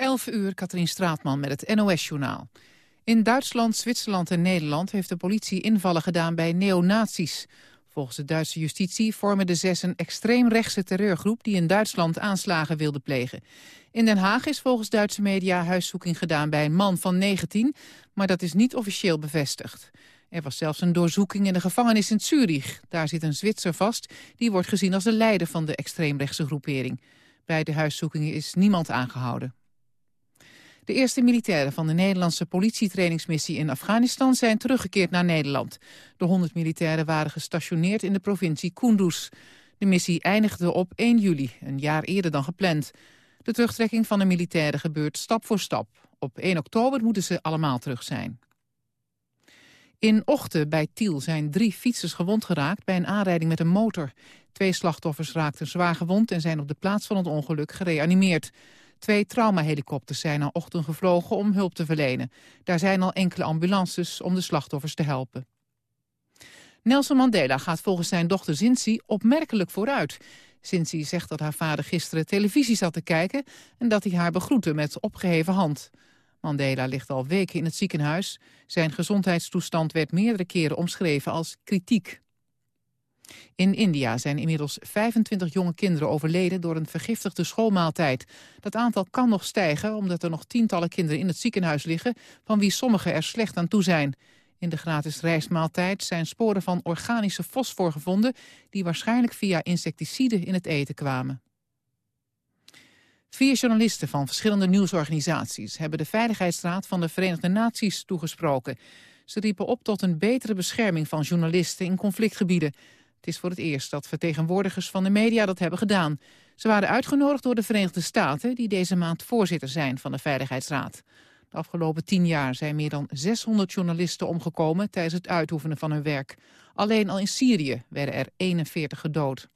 11 uur, Katrien Straatman met het NOS-journaal. In Duitsland, Zwitserland en Nederland heeft de politie invallen gedaan bij neonazies. Volgens de Duitse justitie vormen de zes een extreemrechtse terreurgroep... die in Duitsland aanslagen wilde plegen. In Den Haag is volgens Duitse media huiszoeking gedaan bij een man van 19... maar dat is niet officieel bevestigd. Er was zelfs een doorzoeking in de gevangenis in Zurich. Daar zit een Zwitser vast, die wordt gezien als de leider van de extreemrechtse groepering. Bij de huiszoekingen is niemand aangehouden. De eerste militairen van de Nederlandse politietrainingsmissie in Afghanistan zijn teruggekeerd naar Nederland. De 100 militairen waren gestationeerd in de provincie Kunduz. De missie eindigde op 1 juli, een jaar eerder dan gepland. De terugtrekking van de militairen gebeurt stap voor stap. Op 1 oktober moeten ze allemaal terug zijn. In Ochten bij Tiel zijn drie fietsers gewond geraakt bij een aanrijding met een motor. Twee slachtoffers raakten zwaar gewond en zijn op de plaats van het ongeluk gereanimeerd. Twee traumahelikopters zijn naar Ochten gevlogen om hulp te verlenen. Daar zijn al enkele ambulances om de slachtoffers te helpen. Nelson Mandela gaat volgens zijn dochter Zinzi opmerkelijk vooruit. Zinzi zegt dat haar vader gisteren televisie zat te kijken... en dat hij haar begroette met opgeheven hand. Mandela ligt al weken in het ziekenhuis. Zijn gezondheidstoestand werd meerdere keren omschreven als kritiek. In India zijn inmiddels 25 jonge kinderen overleden door een vergiftigde schoolmaaltijd. Dat aantal kan nog stijgen omdat er nog tientallen kinderen in het ziekenhuis liggen... van wie sommigen er slecht aan toe zijn. In de gratis reismaaltijd zijn sporen van organische fosfor gevonden... die waarschijnlijk via insecticiden in het eten kwamen. Vier journalisten van verschillende nieuwsorganisaties... hebben de Veiligheidsraad van de Verenigde Naties toegesproken. Ze riepen op tot een betere bescherming van journalisten in conflictgebieden. Het is voor het eerst dat vertegenwoordigers van de media dat hebben gedaan. Ze waren uitgenodigd door de Verenigde Staten... die deze maand voorzitter zijn van de Veiligheidsraad. De afgelopen tien jaar zijn meer dan 600 journalisten omgekomen... tijdens het uitoefenen van hun werk. Alleen al in Syrië werden er 41 gedood.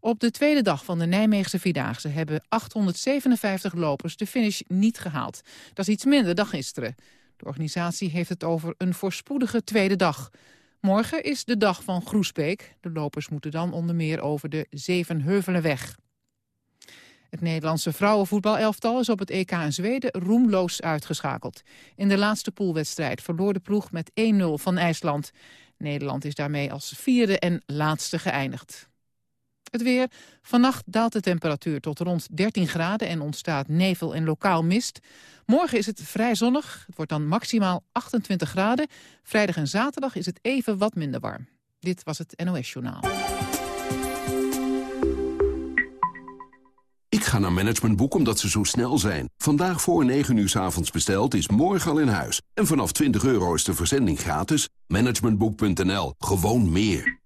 Op de tweede dag van de Nijmeegse Vierdaagse hebben 857 lopers de finish niet gehaald. Dat is iets minder dan gisteren. De organisatie heeft het over een voorspoedige tweede dag. Morgen is de dag van Groesbeek. De lopers moeten dan onder meer over de Zevenheuvelenweg. Het Nederlandse vrouwenvoetbalelftal is op het EK in Zweden roemloos uitgeschakeld. In de laatste poolwedstrijd verloor de ploeg met 1-0 van IJsland. Nederland is daarmee als vierde en laatste geëindigd. Het weer. Vannacht daalt de temperatuur tot rond 13 graden en ontstaat nevel en lokaal mist. Morgen is het vrij zonnig. Het wordt dan maximaal 28 graden. Vrijdag en zaterdag is het even wat minder warm. Dit was het NOS Journaal. Ik ga naar Managementboek omdat ze zo snel zijn. Vandaag voor 9 uur s avonds besteld is morgen al in huis. En vanaf 20 euro is de verzending gratis. Managementboek.nl. Gewoon meer.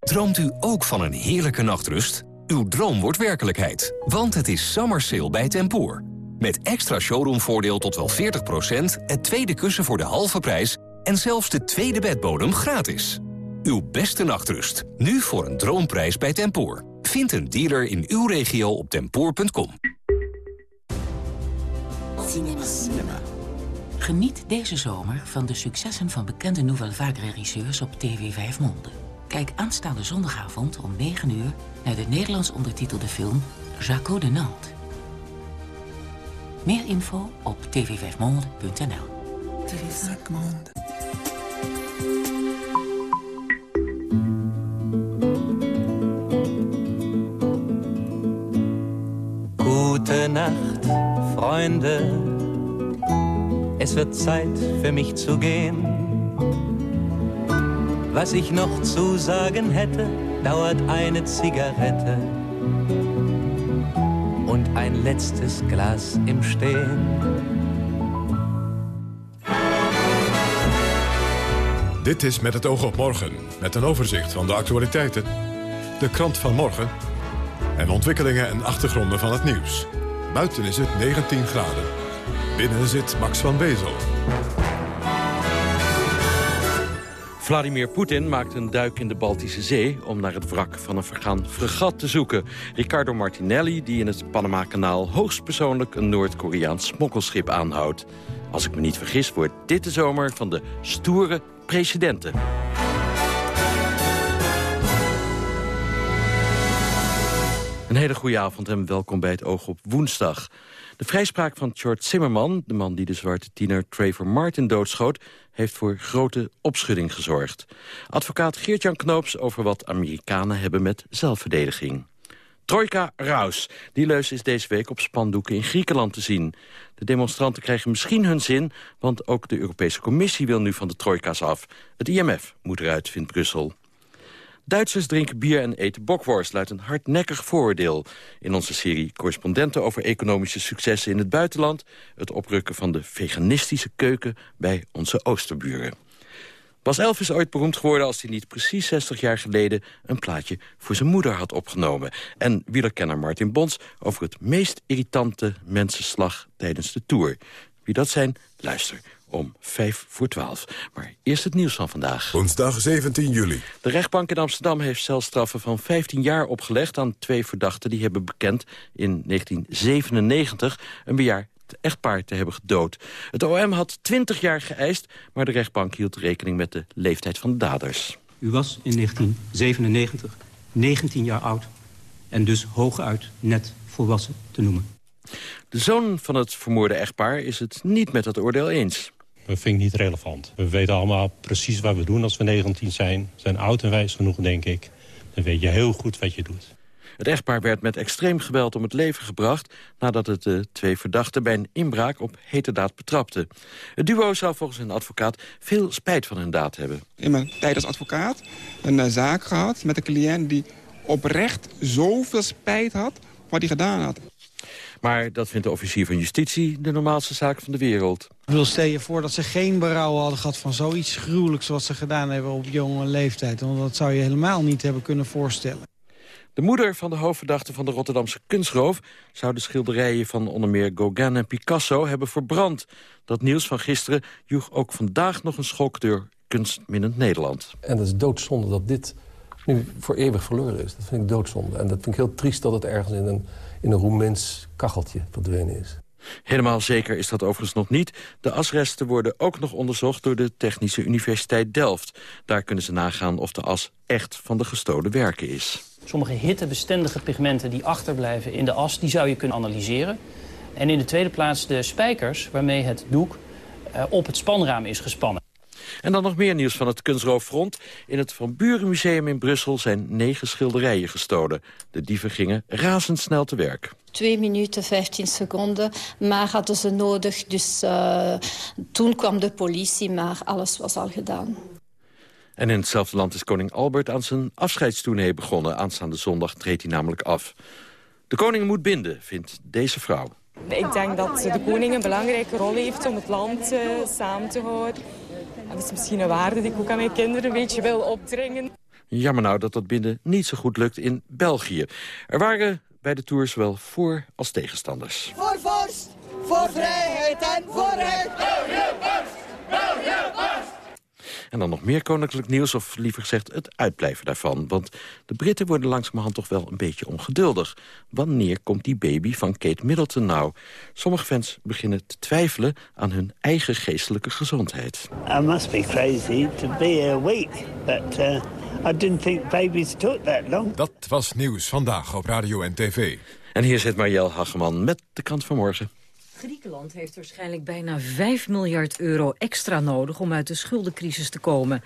Droomt u ook van een heerlijke nachtrust? Uw droom wordt werkelijkheid, want het is summer sale bij Tempoor. Met extra showroomvoordeel tot wel 40%, het tweede kussen voor de halve prijs... en zelfs de tweede bedbodem gratis. Uw beste nachtrust, nu voor een droomprijs bij Tempoor. Vind een dealer in uw regio op tempoor.com. Cinema. Geniet deze zomer van de successen van bekende Nouvelle Vague regisseurs op TV 5 Monde. Kijk aanstaande zondagavond om 9 uur naar de Nederlands ondertitelde film Jaco de Nantes. Meer info op tv5monde.nl. Gute Nacht, Freunde. Es wird Zeit für mich zu gehen. Was ich noch zu sagen hätte, dauert eine Zigarette und ein letztes Glas im Stehen. Dit is Met het oog op morgen, met een overzicht van de actualiteiten, de krant van morgen en ontwikkelingen en achtergronden van het nieuws. Buiten is het 19 graden. Binnen zit Max van Bezel. Vladimir Poetin maakt een duik in de Baltische Zee... om naar het wrak van een vergaan fregat te zoeken. Riccardo Martinelli, die in het Panama-kanaal... hoogstpersoonlijk een Noord-Koreaans smokkelschip aanhoudt. Als ik me niet vergis, wordt dit de zomer van de stoere presidenten. Een hele goede avond en welkom bij het Oog op woensdag. De vrijspraak van George Zimmerman, de man die de zwarte tiener Trevor Martin doodschoot... heeft voor grote opschudding gezorgd. Advocaat Geert-Jan Knoops over wat Amerikanen hebben met zelfverdediging. Trojka Raus. Die leus is deze week op spandoeken in Griekenland te zien. De demonstranten krijgen misschien hun zin, want ook de Europese Commissie wil nu van de trojka's af. Het IMF moet eruit, vindt Brussel. Duitsers drinken bier en eten bokworst, luidt een hardnekkig vooroordeel. In onze serie Correspondenten over economische successen in het buitenland... het oprukken van de veganistische keuken bij onze oosterburen. Was Elvis ooit beroemd geworden als hij niet precies 60 jaar geleden... een plaatje voor zijn moeder had opgenomen. En wielerkenner Martin Bons over het meest irritante mensenslag tijdens de Tour. Wie dat zijn, luister om 5 voor 12. Maar eerst het nieuws van vandaag. Woensdag 17 juli. De rechtbank in Amsterdam heeft celstraffen van 15 jaar opgelegd... aan twee verdachten die hebben bekend in 1997 een bejaard echtpaar te hebben gedood. Het OM had 20 jaar geëist, maar de rechtbank hield rekening met de leeftijd van de daders. U was in 1997 19 jaar oud en dus hooguit net volwassen te noemen. De zoon van het vermoorde echtpaar is het niet met dat oordeel eens. Dat vind ik niet relevant. We weten allemaal precies wat we doen als we 19 zijn. We zijn oud en wijs genoeg, denk ik. Dan weet je heel goed wat je doet. Het echtpaar werd met extreem geweld om het leven gebracht... nadat het de twee verdachten bij een inbraak op heterdaad betrapte. Het duo zou volgens een advocaat veel spijt van hun daad hebben. In mijn tijd als advocaat een uh, zaak gehad met een cliënt... die oprecht zoveel spijt had wat hij gedaan had. Maar dat vindt de officier van justitie de normaalste zaak van de wereld. Ik wil stel je voor dat ze geen berouw hadden gehad van zoiets gruwelijks... wat ze gedaan hebben op jonge leeftijd. Want dat zou je helemaal niet hebben kunnen voorstellen. De moeder van de hoofdverdachte van de Rotterdamse kunstroof... zou de schilderijen van onder meer Gauguin en Picasso hebben verbrand. Dat nieuws van gisteren joeg ook vandaag nog een schok door kunstminnend Nederland. En het is doodzonde dat dit nu voor eeuwig verloren is. Dat vind ik doodzonde. En dat vind ik heel triest dat het ergens in een, in een Roemens kacheltje verdwenen is. Helemaal zeker is dat overigens nog niet. De asresten worden ook nog onderzocht door de Technische Universiteit Delft. Daar kunnen ze nagaan of de as echt van de gestolen werken is. Sommige hittebestendige pigmenten die achterblijven in de as... die zou je kunnen analyseren. En in de tweede plaats de spijkers waarmee het doek uh, op het spanraam is gespannen. En dan nog meer nieuws van het kunstrooffront. In het Van Buren Museum in Brussel zijn negen schilderijen gestolen. De dieven gingen razendsnel te werk. 2 minuten 15 seconden, maar hadden ze nodig. Dus uh, toen kwam de politie, maar alles was al gedaan. En in hetzelfde land is koning Albert aan zijn afscheidstournee begonnen. Aanstaande zondag treedt hij namelijk af. De koning moet binden, vindt deze vrouw. Ik denk dat de koning een belangrijke rol heeft om het land uh, samen te houden. Dat is misschien een waarde die ik ook aan mijn kinderen een beetje wil opdringen. Jammer nou dat dat binden niet zo goed lukt in België. Er waren bij de Tour zowel voor- als tegenstanders. Voor vorst, voor vrijheid en voor recht. België borst, België borst. En dan nog meer koninklijk nieuws, of liever gezegd het uitblijven daarvan. Want de Britten worden langzamerhand toch wel een beetje ongeduldig. Wanneer komt die baby van Kate Middleton nou? Sommige fans beginnen te twijfelen aan hun eigen geestelijke gezondheid. I must be crazy to be a week, but uh, I didn't think babies took that long. Dat was nieuws vandaag op radio en tv. En hier zit Marielle Hageman met de kant van morgen. Griekenland heeft waarschijnlijk bijna 5 miljard euro extra nodig om uit de schuldencrisis te komen.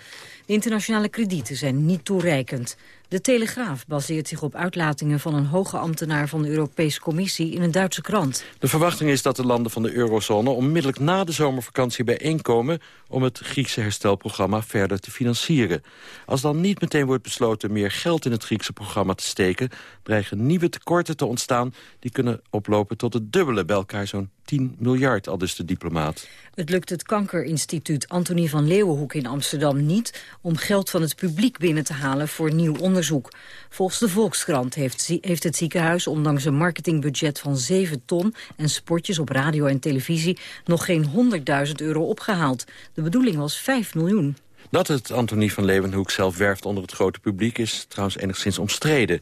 De internationale kredieten zijn niet toereikend. De Telegraaf baseert zich op uitlatingen van een hoge ambtenaar van de Europese Commissie in een Duitse krant. De verwachting is dat de landen van de eurozone onmiddellijk na de zomervakantie bijeenkomen om het Griekse herstelprogramma verder te financieren. Als dan niet meteen wordt besloten meer geld in het Griekse programma te steken, dreigen nieuwe tekorten te ontstaan die kunnen oplopen tot het dubbele, bij elkaar zo'n 10 miljard, al dus de diplomaat. Het lukt het kankerinstituut Antonie van Leeuwenhoek in Amsterdam niet... om geld van het publiek binnen te halen voor nieuw onderzoek. Volgens de Volkskrant heeft, heeft het ziekenhuis ondanks een marketingbudget van 7 ton... en spotjes op radio en televisie nog geen 100.000 euro opgehaald. De bedoeling was 5 miljoen. Dat het Antonie van Leeuwenhoek zelf werft onder het grote publiek... is trouwens enigszins omstreden.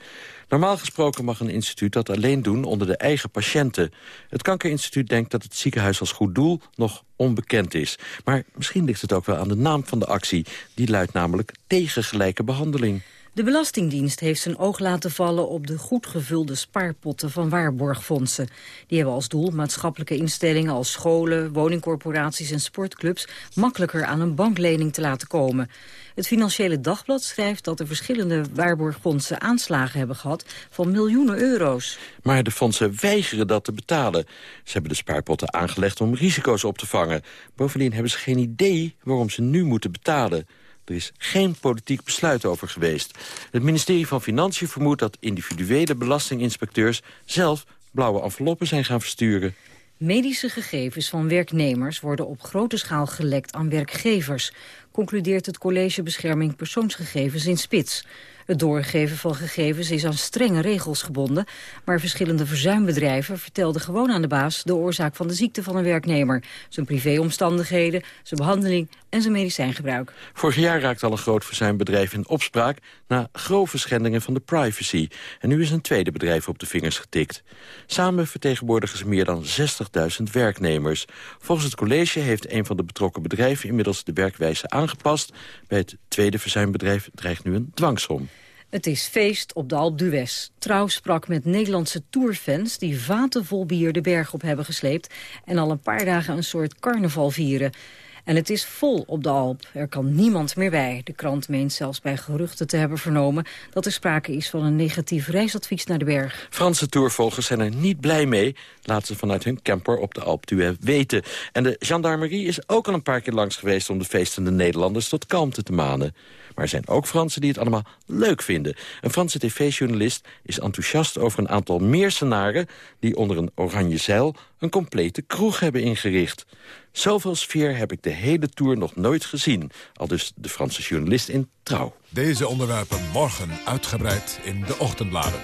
Normaal gesproken mag een instituut dat alleen doen onder de eigen patiënten. Het Kankerinstituut denkt dat het ziekenhuis als goed doel nog onbekend is. Maar misschien ligt het ook wel aan de naam van de actie. Die luidt namelijk tegen gelijke behandeling. De Belastingdienst heeft zijn oog laten vallen op de goed gevulde spaarpotten van waarborgfondsen. Die hebben als doel maatschappelijke instellingen als scholen, woningcorporaties en sportclubs makkelijker aan een banklening te laten komen. Het Financiële Dagblad schrijft dat de verschillende waarborgfondsen aanslagen hebben gehad van miljoenen euro's. Maar de fondsen weigeren dat te betalen. Ze hebben de spaarpotten aangelegd om risico's op te vangen. Bovendien hebben ze geen idee waarom ze nu moeten betalen. Er is geen politiek besluit over geweest. Het ministerie van Financiën vermoedt dat individuele belastinginspecteurs... zelf blauwe enveloppen zijn gaan versturen. Medische gegevens van werknemers worden op grote schaal gelekt aan werkgevers, concludeert het College Bescherming Persoonsgegevens in Spits. Het doorgeven van gegevens is aan strenge regels gebonden... maar verschillende verzuimbedrijven vertelden gewoon aan de baas... de oorzaak van de ziekte van een werknemer, zijn privéomstandigheden... zijn behandeling en zijn medicijngebruik. Vorig jaar raakte al een groot verzuimbedrijf in opspraak... na grove schendingen van de privacy. En nu is een tweede bedrijf op de vingers getikt. Samen vertegenwoordigen ze meer dan 60.000 werknemers. Volgens het college heeft een van de betrokken bedrijven... inmiddels de werkwijze aangepast. Bij het tweede verzuimbedrijf dreigt nu een dwangsom. Het is feest op de Alpe d'Huez. Trouw sprak met Nederlandse tourfans die vaten vol bier de berg op hebben gesleept... en al een paar dagen een soort carnaval vieren. En het is vol op de Alp. Er kan niemand meer bij. De krant meent zelfs bij geruchten te hebben vernomen... dat er sprake is van een negatief reisadvies naar de berg. Franse tourvolgers zijn er niet blij mee... laten ze vanuit hun camper op de Alp d'Huez weten. En de gendarmerie is ook al een paar keer langs geweest... om de feestende Nederlanders tot kalmte te manen. Maar er zijn ook Fransen die het allemaal leuk vinden. Een Franse tv-journalist is enthousiast over een aantal meersenaren... die onder een oranje zeil een complete kroeg hebben ingericht. Zoveel sfeer heb ik de hele tour nog nooit gezien. Al dus de Franse journalist in Trouw. Deze onderwerpen morgen uitgebreid in de ochtendbladen.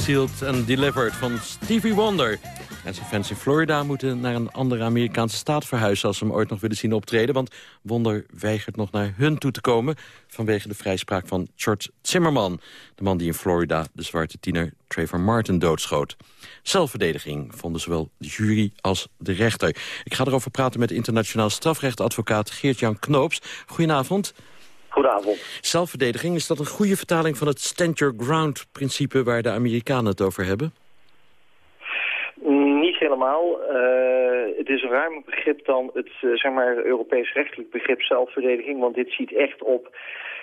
Sealed and Delivered van Stevie Wonder. En zijn fans in Florida moeten naar een andere Amerikaanse staat verhuizen... als ze hem ooit nog willen zien optreden. Want Wonder weigert nog naar hun toe te komen... vanwege de vrijspraak van George Zimmerman. De man die in Florida de zwarte tiener Trayvon Martin doodschoot. Zelfverdediging vonden zowel de jury als de rechter. Ik ga erover praten met internationaal strafrechtadvocaat Geert-Jan Knoops. Goedenavond. Goedenavond. Zelfverdediging, is dat een goede vertaling van het stand your ground principe waar de Amerikanen het over hebben? Niet helemaal. Uh, het is een ruimer begrip dan het uh, zeg maar, Europees rechtelijk begrip zelfverdediging. Want dit ziet echt op...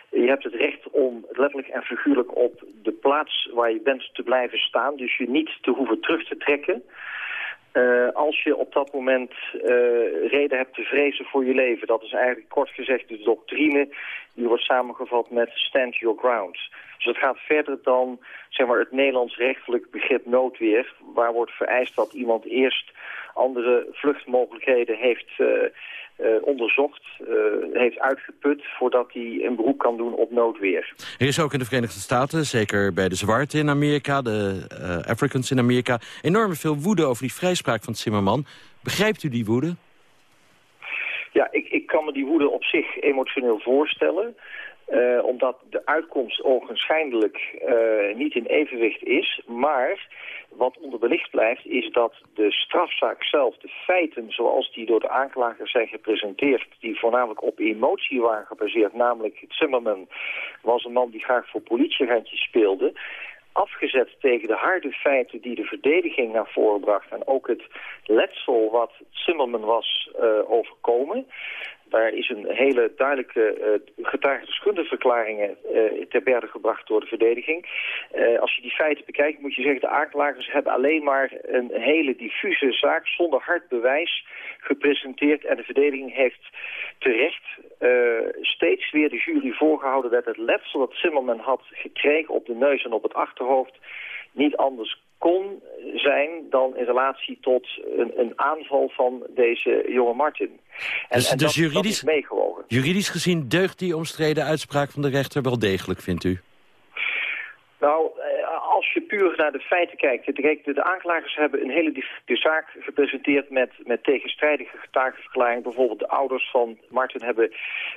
Je hebt het recht om letterlijk en figuurlijk op de plaats waar je bent te blijven staan. Dus je niet te hoeven terug te trekken. Uh, als je op dat moment uh, reden hebt te vrezen voor je leven. Dat is eigenlijk kort gezegd de doctrine die wordt samengevat met stand your ground. Dus het gaat verder dan zeg maar, het Nederlands rechtelijk begrip noodweer... waar wordt vereist dat iemand eerst andere vluchtmogelijkheden heeft uh, uh, onderzocht, uh, heeft uitgeput... voordat hij een beroep kan doen op noodweer. Er is ook in de Verenigde Staten, zeker bij de Zwarte in Amerika... de uh, Africans in Amerika, enorm veel woede over die vrijspraak van Zimmerman. Begrijpt u die woede? Ja, ik, ik kan me die woede op zich emotioneel voorstellen... Uh, omdat de uitkomst ogenschijnlijk uh, niet in evenwicht is. Maar wat onderbelicht blijft is dat de strafzaak zelf, de feiten zoals die door de aanklager zijn gepresenteerd... die voornamelijk op emotie waren gebaseerd, namelijk Zimmerman was een man die graag voor politieagentjes speelde afgezet tegen de harde feiten die de verdediging naar voren bracht... en ook het letsel wat Zimmerman was uh, overkomen... Daar is een hele duidelijke uh, getuigendeskundeverklaringen uh, ter berde gebracht door de verdediging. Uh, als je die feiten bekijkt moet je zeggen... de aanklagers hebben alleen maar een hele diffuse zaak zonder hard bewijs gepresenteerd. En de verdediging heeft terecht steeds weer de jury voorgehouden... dat het letsel dat Zimmerman had gekregen op de neus en op het achterhoofd niet anders kon zijn dan in relatie tot een, een aanval van deze jonge Martin. En, dus, en dus dat, juridisch, dat meegewogen. Juridisch gezien deugt die omstreden uitspraak van de rechter wel degelijk, vindt u? Nou, als je puur naar de feiten kijkt... De, de aanklagers hebben een hele zaak gepresenteerd met, met tegenstrijdige getuigenverklaringen. Bijvoorbeeld de ouders van Martin hebben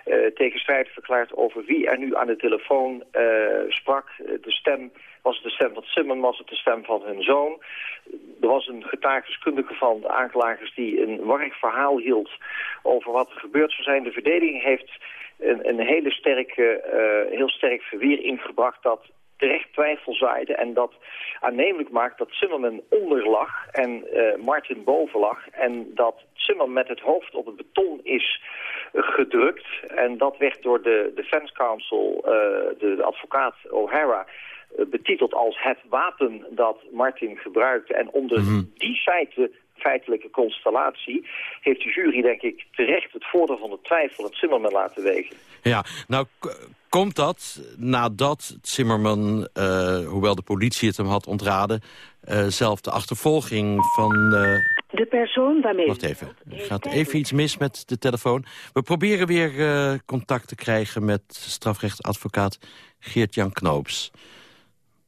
uh, tegenstrijdig verklaard over wie er nu aan de telefoon uh, sprak. De stem was het de stem van Simon, was het de stem van hun zoon. Er was een getuigendeskundige van de aanklagers die een warrig verhaal hield over wat er gebeurd zou zijn. De verdediging heeft een, een hele sterke, uh, heel sterk verweer ingebracht dat terecht twijfel zaaide en dat aannemelijk maakt dat Zimmerman onder lag en uh, Martin boven lag en dat Zimmerman met het hoofd op het beton is gedrukt en dat werd door de Defense Counsel, de, de advocaat O'Hara, betiteld als het wapen dat Martin gebruikte. En onder mm -hmm. die feiten, feitelijke constellatie heeft de jury denk ik terecht het voordeel van de twijfel het Zimmerman laten wegen. Ja, nou komt dat nadat Zimmerman, uh, hoewel de politie het hem had ontraden, uh, zelf de achtervolging van... Uh... De persoon waarmee... Wacht even, er gaat even iets mis met de telefoon. We proberen weer uh, contact te krijgen met strafrechtadvocaat Geert-Jan Knoops.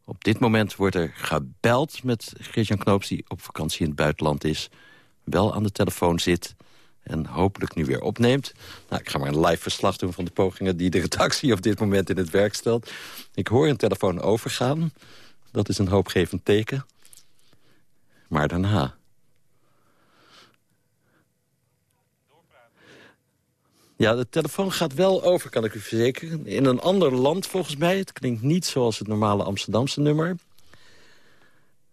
Op dit moment wordt er gebeld met Geert-Jan Knoops... die op vakantie in het buitenland is, wel aan de telefoon zit... en hopelijk nu weer opneemt. Nou, ik ga maar een live verslag doen van de pogingen... die de redactie op dit moment in het werk stelt. Ik hoor een telefoon overgaan. Dat is een hoopgevend teken. Maar daarna... Ja, de telefoon gaat wel over, kan ik u verzekeren. In een ander land volgens mij. Het klinkt niet zoals het normale Amsterdamse nummer.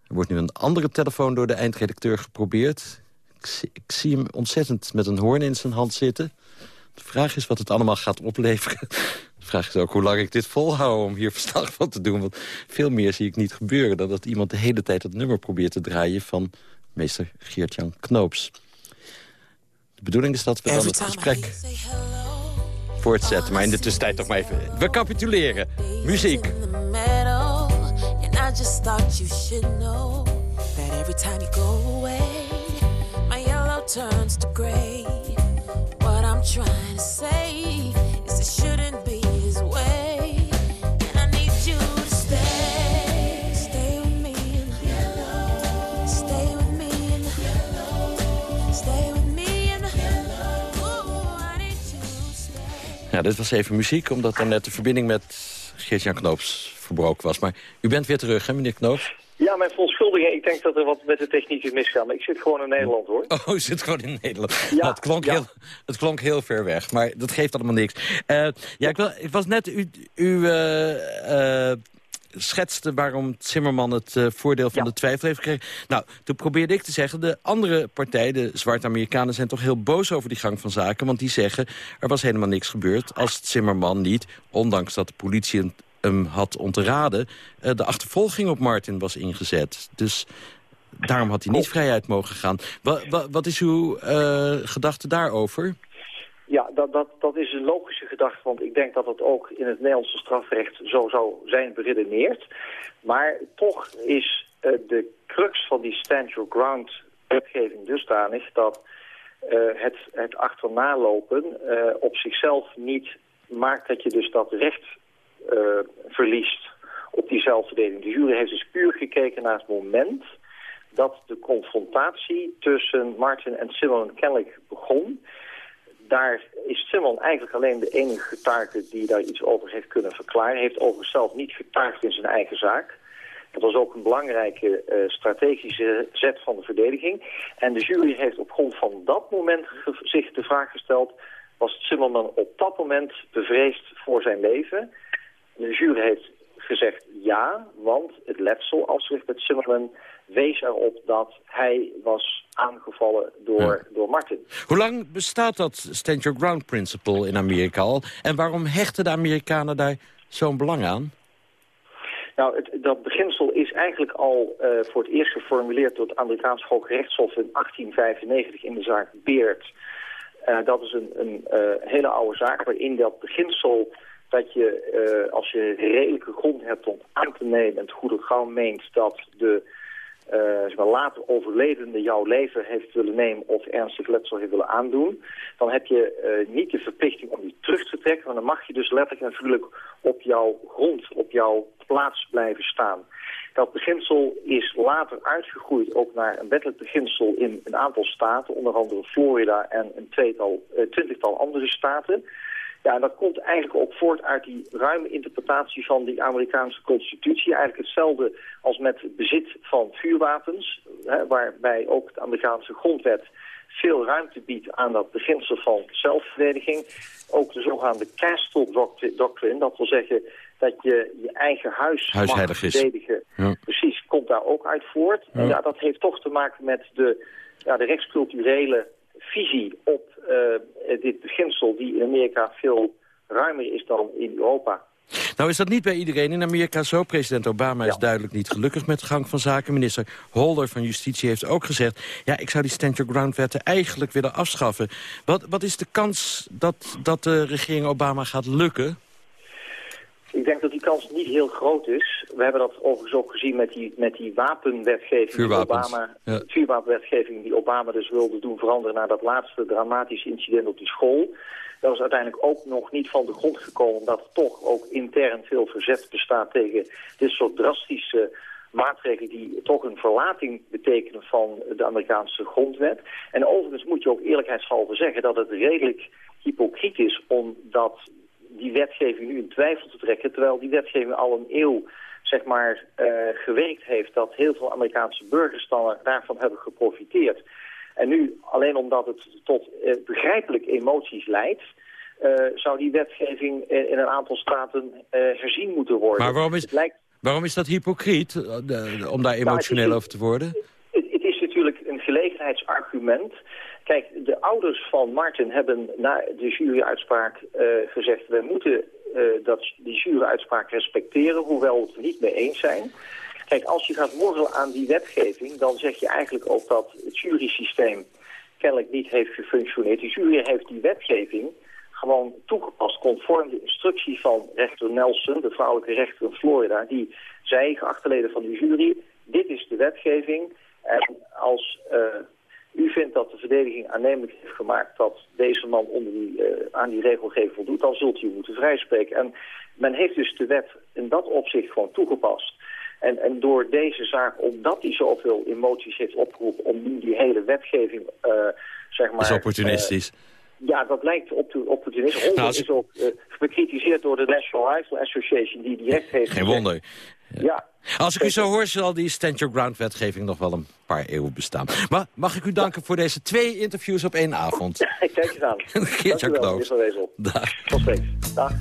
Er wordt nu een andere telefoon door de eindredacteur geprobeerd. Ik zie, hem ontzettend met een hoorn in zijn hand zitten. De vraag is wat het allemaal gaat opleveren. De vraag is ook hoe lang ik dit volhoud om hier verslag van te doen. Want veel meer zie ik niet gebeuren... dan dat iemand de hele tijd het nummer probeert te draaien... van meester Geert-Jan Knoops. De bedoeling is dat we dan het gesprek voortzetten. Maar in de tussentijd toch maar even... We capituleren. Muziek. turns to gray. What I'm trying to say is it shouldn't be Ja, dit was even muziek, omdat er net de verbinding met Geert-Jan Knoops verbroken was. Maar u bent weer terug, hè, meneer Knoops? Ja, mijn verontschuldiging. Ik denk dat er wat met de techniek is misgaan. Maar ik zit gewoon in Nederland, hoor. Oh, je zit gewoon in Nederland. Ja, nou, het, klonk heel, het klonk heel ver weg, maar dat geeft allemaal niks. Uh, ja, ik, wil, ik was net... U, u uh, schetste waarom Zimmerman het uh, voordeel van de twijfel heeft gekregen. Nou, toen probeerde ik te zeggen... de andere partij, de zwarte Amerikanen, zijn toch heel boos over die gang van zaken. Want die zeggen, er was helemaal niks gebeurd als Zimmerman niet... ondanks dat de politie hem had ontraden... Uh, de achtervolging op Martin was ingezet. Dus daarom had hij niet vrijuit mogen gaan. Wat, wat, wat is uw uh, gedachte daarover? Ja, dat, dat, dat is een logische gedachte, want ik denk dat het ook in het Nederlandse strafrecht zo zou zijn beredeneerd. Maar toch is uh, de crux van die stand your ground wetgeving dusdanig dat uh, het, het achterna uh, op zichzelf niet maakt dat je dus dat recht verliest op die zelfverdediging. De jury heeft dus puur gekeken naar het moment dat de confrontatie tussen Martin en Simon kennelijk begon daar is Simon eigenlijk alleen de enige getuige die daar iets over heeft kunnen verklaren. Hij heeft overigens zelf niet getuigd in zijn eigen zaak. Dat was ook een belangrijke uh, strategische zet van de verdediging. En de jury heeft op grond van dat moment zich de vraag gesteld... was Zimmerman op dat moment bevreesd voor zijn leven? De jury heeft gezegd ja, want het letsel afschrift met Zimmerman wees erop dat hij was aangevallen door, door Martin. Hoe lang bestaat dat Stand Your Ground Principle in Amerika al? En waarom hechten de Amerikanen daar zo'n belang aan? Nou, het, dat beginsel is eigenlijk al uh, voor het eerst geformuleerd door het Amerikaans Hoge Rechtshof in 1895 in de zaak Beert. Uh, dat is een, een uh, hele oude zaak waarin dat beginsel dat je, als je redelijke grond hebt om aan te nemen en het goede gauw meent dat de uh, later overledende jouw leven heeft willen nemen of ernstig letsel heeft willen aandoen, dan heb je uh, niet de verplichting om die terug te trekken, maar dan mag je dus letterlijk en figuurlijk op jouw grond, op jouw plaats blijven staan. Dat beginsel is later uitgegroeid ook naar een wettelijk beginsel in een aantal staten, onder andere Florida en een tweetal, uh, twintigtal andere staten. Ja, en dat komt eigenlijk ook voort uit die ruime interpretatie van die Amerikaanse constitutie. Eigenlijk hetzelfde als met het bezit van vuurwapens, hè, waarbij ook de Amerikaanse grondwet veel ruimte biedt aan dat beginsel van zelfverdediging. Ook de zogenaamde castle doctrine, dat wil zeggen dat je je eigen huis mag verdedigen. Precies, komt daar ook uit voort. En ja, dat heeft toch te maken met de, ja, de rechtsculturele visie op uh, dit beginsel die in Amerika veel ruimer is dan in Europa. Nou is dat niet bij iedereen in Amerika zo. President Obama is duidelijk niet gelukkig met de gang van zaken. Minister Holder van Justitie heeft ook gezegd... ja, ik zou die Stand Your Ground wetten eigenlijk willen afschaffen. Wat, wat is de kans dat, dat de regering Obama gaat lukken? Ik denk dat die kans niet heel groot is. We hebben dat overigens ook gezien met die, met die wapenwetgeving die Obama, ja. vuurwapenwetgeving die Obama dus wilde doen veranderen na dat laatste dramatische incident op die school. Dat is uiteindelijk ook nog niet van de grond gekomen, omdat er toch ook intern veel verzet bestaat tegen dit soort drastische maatregelen die toch een verlating betekenen van de Amerikaanse grondwet. En overigens moet je ook eerlijkheidshalve zeggen dat het redelijk hypocriet is omdat die wetgeving nu in twijfel te trekken... terwijl die wetgeving al een eeuw zeg maar, uh, gewerkt heeft... dat heel veel Amerikaanse burgers daarvan hebben geprofiteerd. En nu, alleen omdat het tot uh, begrijpelijk emoties leidt... Uh, zou die wetgeving in, een aantal staten herzien moeten worden. Maar waarom is, lijkt... waarom is dat hypocriet, om daar nou, emotioneel nou, over te worden? Het, het is natuurlijk een gelegenheidsargument... Kijk, de ouders van Martin hebben na de juryuitspraak uh, gezegd... we moeten uh, dat, die juryuitspraak respecteren, hoewel we het niet mee eens zijn. Kijk, als je gaat worrelen aan die wetgeving... dan zeg je eigenlijk ook dat het jurysysteem kennelijk niet heeft gefunctioneerd. De jury heeft die wetgeving gewoon toegepast conform de instructie van rechter Nelson... de vrouwelijke rechter in Florida, die zei, geachte leden van de jury... dit is de wetgeving en als... Uh, u vindt dat de verdediging aannemelijk heeft gemaakt dat deze man onder die, uh, aan die regelgeving voldoet, dan zult u moeten vrijspreken. En men heeft dus de wet in dat opzicht gewoon toegepast. En, en door deze zaak, omdat hij zoveel emoties heeft opgeroepen om nu die hele wetgeving, uh, zeg maar... is opportunistisch. Uh, ja, dat lijkt op opportunisme. Holder nou, is ook bekritiseerd door de National Rifle Association, die direct heeft... Geen wonder. Ja, Als ik u zo hoor, zal die Stand Your Ground-wetgeving nog wel een paar eeuwen bestaan. Maar mag ik u danken voor deze twee interviews op één avond? Ja, ik kijk eens aan. Geert-Jan Knoop. Dag. Tot spreeks. Dag.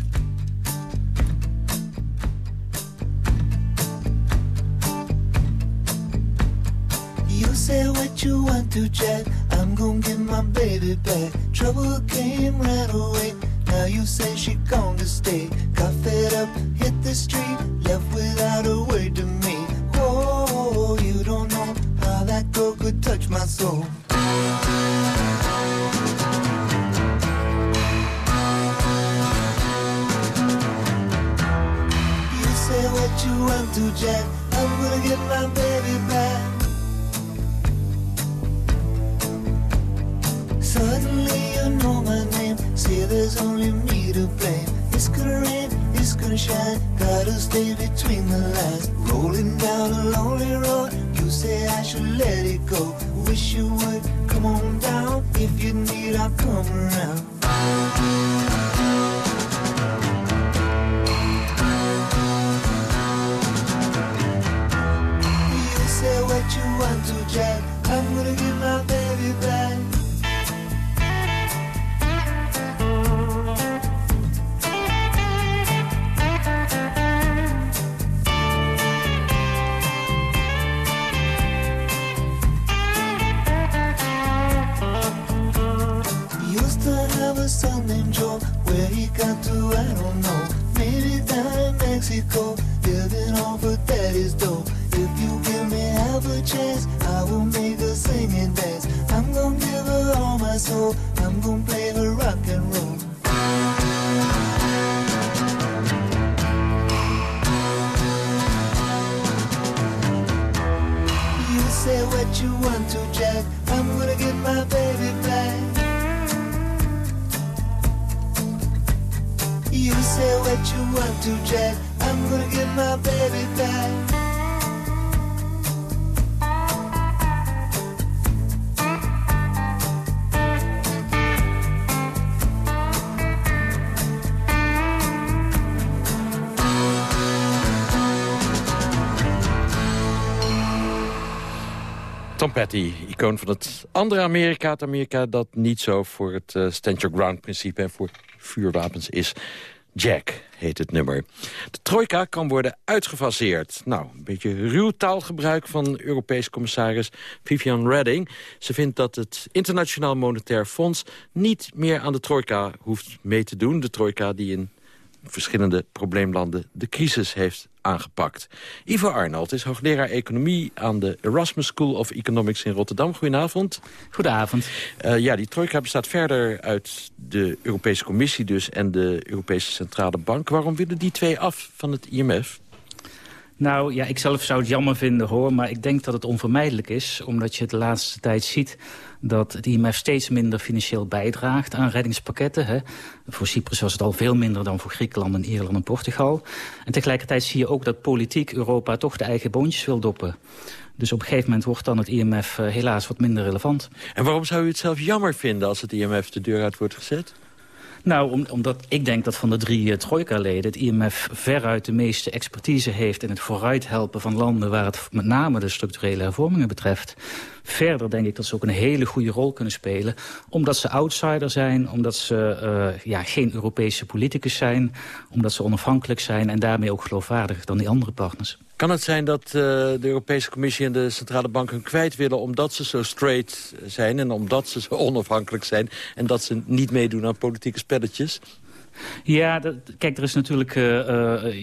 You say what you want to, Jack. I'm gonna get my baby back. Trouble came right away. Now you say she gone to stay. Got fed up, hit the street, left without a word to me. Whoa, you don't know how that girl could touch my soul. You say what you want to, Jack. I'm gonna get my baby back. Suddenly you know my name. There's only me to blame. It's gonna rain, it's gonna shine. Gotta stay between the lines. Rolling down a lonely road. You say I should let it go. Wish you would come on down. If you need, I'll come around. You say what you want to, Jack. I'm gonna get my baby back. To have a son named Joe. Where he got to, I don't know. Maybe down in Mexico, living off of daddy's dough. If you give me half a chance, I will make her sing and dance. I'm gonna give her all my soul. Jack. I'm gonna my baby back. Tom Petty, icoon van het andere Amerika. Amerika dat niet zo voor het uh, stand your ground principe en voor vuurwapens is. Jack heet het nummer. De trojka kan worden uitgefaseerd. Nou, een beetje ruw taalgebruik van Europees commissaris Vivian Redding. Ze vindt dat het Internationaal Monetair Fonds niet meer aan de trojka hoeft mee te doen. De trojka die in verschillende probleemlanden de crisis heeft aangepakt. Ivo Arnold is hoogleraar economie aan de Erasmus School of Economics in Rotterdam. Goedenavond. Goedenavond. Uh, ja, die trojka bestaat verder uit de Europese Commissie dus en de Europese Centrale Bank. Waarom willen die twee af van het IMF? Nou ja, ik zelf zou het jammer vinden hoor, maar ik denk dat het onvermijdelijk is. Omdat je het de laatste tijd ziet dat het IMF steeds minder financieel bijdraagt aan reddingspakketten. Hè. Voor Cyprus was het al veel minder dan voor Griekenland en Ierland en Portugal. En tegelijkertijd zie je ook dat politiek Europa toch de eigen boontjes wil doppen. Dus op een gegeven moment wordt dan het IMF uh, helaas wat minder relevant. En waarom zou u het zelf jammer vinden als het IMF de deur uit wordt gezet? Nou, om, omdat ik denk dat van de drie uh, trojka-leden... het IMF veruit de meeste expertise heeft... in het vooruithelpen van landen waar het met name de structurele hervormingen betreft. Verder denk ik dat ze ook een hele goede rol kunnen spelen. Omdat ze outsider zijn, omdat ze uh, ja, geen Europese politicus zijn... omdat ze onafhankelijk zijn en daarmee ook geloofwaardiger dan die andere partners. Kan het zijn dat uh, de Europese Commissie en de Centrale Bank hun kwijt willen... omdat ze zo straight zijn en omdat ze zo onafhankelijk zijn... en dat ze niet meedoen aan politieke spelletjes? Ja, dat, kijk, er is natuurlijk uh,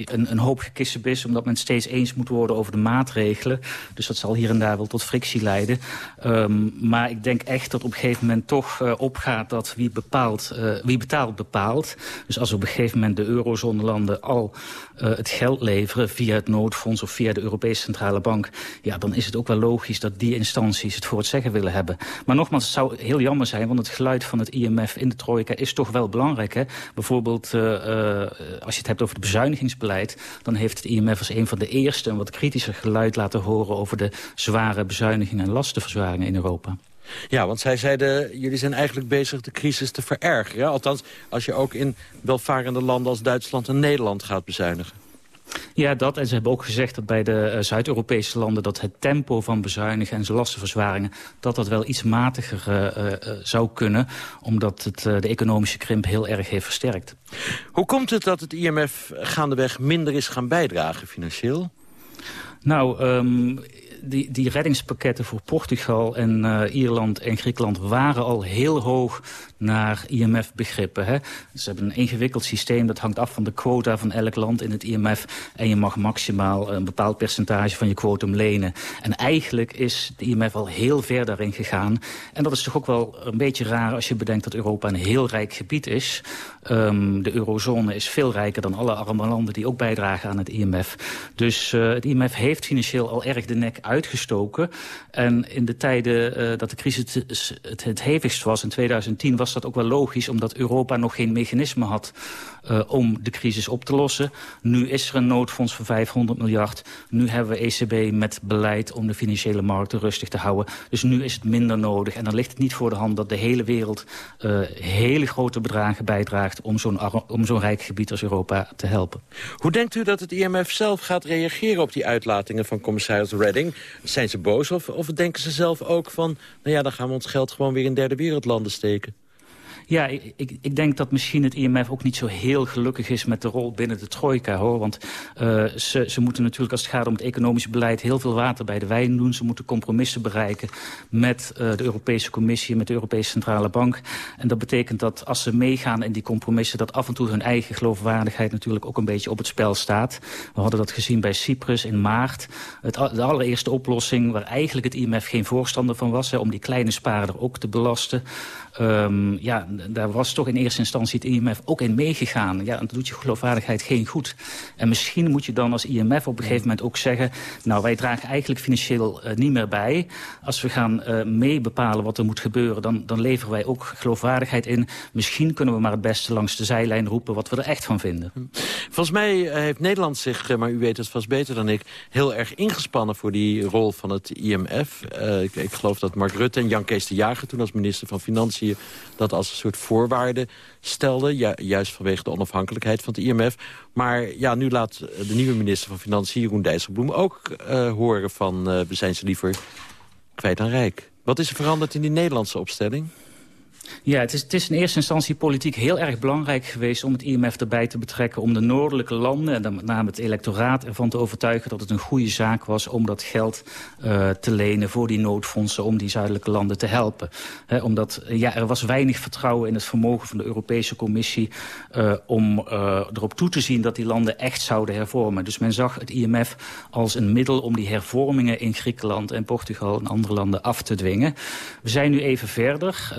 een, een hoop gekissenbis... omdat men steeds eens moet worden over de maatregelen. Dus dat zal hier en daar wel tot frictie leiden. Um, maar ik denk echt dat op een gegeven moment toch uh, opgaat... dat wie, bepaalt, wie betaalt, bepaalt. Dus als op een gegeven moment de eurozone-landen al het geld leveren... via het noodfonds of via de Europese Centrale Bank... ja, dan is het ook wel logisch dat die instanties het voor het zeggen willen hebben. Maar nogmaals, het zou heel jammer zijn... want het geluid van het IMF in de trojka is toch wel belangrijk. Hè? Bijvoorbeeld uh, uh, als je het hebt over het bezuinigingsbeleid... dan heeft het IMF als een van de eerste een wat kritischer geluid laten horen... over de zware bezuinigingen en lastenverzwaringen in Europa. Ja, want zij zeiden, jullie zijn eigenlijk bezig de crisis te verergeren. Althans, als je ook in welvarende landen als Duitsland en Nederland gaat bezuinigen. Ja, dat. En ze hebben ook gezegd dat bij de uh, Zuid-Europese landen... dat het tempo van bezuinigen en lastenverzwaringen... dat dat wel iets matiger uh, uh, zou kunnen... omdat het de economische krimp heel erg heeft versterkt. Hoe komt het dat het IMF gaandeweg minder is gaan bijdragen financieel? Nou, um, die, die reddingspakketten voor Portugal en uh, Ierland en Griekenland waren al heel hoog naar IMF-begrippen. Ze hebben een ingewikkeld systeem, dat hangt af van de quota van elk land in het IMF. En je mag maximaal een bepaald percentage van je quotum lenen. En eigenlijk is de IMF al heel ver daarin gegaan. En dat is toch ook wel een beetje raar als je bedenkt dat Europa een heel rijk gebied is. Um, de eurozone is veel rijker dan alle arme landen die ook bijdragen aan het IMF. Dus uh, het IMF heeft financieel al erg de nek uitgestoken. En in de tijden uh, dat de crisis het, het hevigst was, in 2010... was dat ook wel logisch, omdat Europa nog geen mechanisme had... Uh, om de crisis op te lossen. Nu is er een noodfonds van 500 miljard. Nu hebben we ECB met beleid om de financiële markten rustig te houden. Dus nu is het minder nodig. En dan ligt het niet voor de hand dat de hele wereld uh, hele grote bedragen bijdraagt... om zo'n zo rijk gebied als Europa te helpen. Hoe denkt u dat het IMF zelf gaat reageren op die uitlatingen van commissaris Redding? Zijn ze boos of, of denken ze zelf ook van... nou ja, dan gaan we ons geld gewoon weer in derde wereldlanden steken? Ja, ik, ik, denk dat misschien het IMF ook niet zo heel gelukkig is met de rol binnen de trojka. hoor. Want uh, ze, ze moeten natuurlijk als het gaat om het economische beleid heel veel water bij de wijn doen. Ze moeten compromissen bereiken met uh, de Europese Commissie, met de Europese Centrale Bank. En dat betekent dat als ze meegaan in die compromissen... dat af en toe hun eigen geloofwaardigheid natuurlijk ook een beetje op het spel staat. We hadden dat gezien bij Cyprus in maart. Het, de allereerste oplossing waar eigenlijk het IMF geen voorstander van was... Hè, om die kleine spaarder ook te belasten. Um, ja, daar was toch in eerste instantie het IMF ook in meegegaan. Ja, dat doet je geloofwaardigheid geen goed. En misschien moet je dan als IMF op een gegeven moment ook zeggen... nou, wij dragen eigenlijk financieel uh, niet meer bij. Als we gaan uh, wat er moet gebeuren... Dan, dan leveren wij ook geloofwaardigheid in. Misschien kunnen we maar het beste langs de zijlijn roepen... wat we er echt van vinden. Volgens mij uh, heeft Nederland zich, maar u weet het vast beter dan ik... heel erg ingespannen voor die rol van het IMF. Ik, ik, geloof dat Mark Rutte en Jan Kees de Jager... toen als minister van Financiën dat als soort voorwaarde stelde. juist vanwege de onafhankelijkheid van het IMF. Maar ja, nu laat de nieuwe minister van Financiën, Jeroen Dijsselbloem... ook uh, horen van uh, we zijn ze liever kwijt aan rijk. Wat is er veranderd in die Nederlandse opstelling? Ja, het is, is in eerste instantie politiek heel erg belangrijk geweest... om het IMF erbij te betrekken, om de noordelijke landen... en dan met name het electoraat ervan te overtuigen... dat het een goede zaak was om dat geld uh, te lenen voor die noodfondsen... om die zuidelijke landen te helpen. He, omdat ja, er was weinig vertrouwen in het vermogen van de Europese Commissie... Uh, om uh, erop toe te zien dat die landen echt zouden hervormen. Dus men zag het IMF als een middel om die hervormingen in Griekenland... en Portugal en andere landen af te dwingen. We zijn nu even verder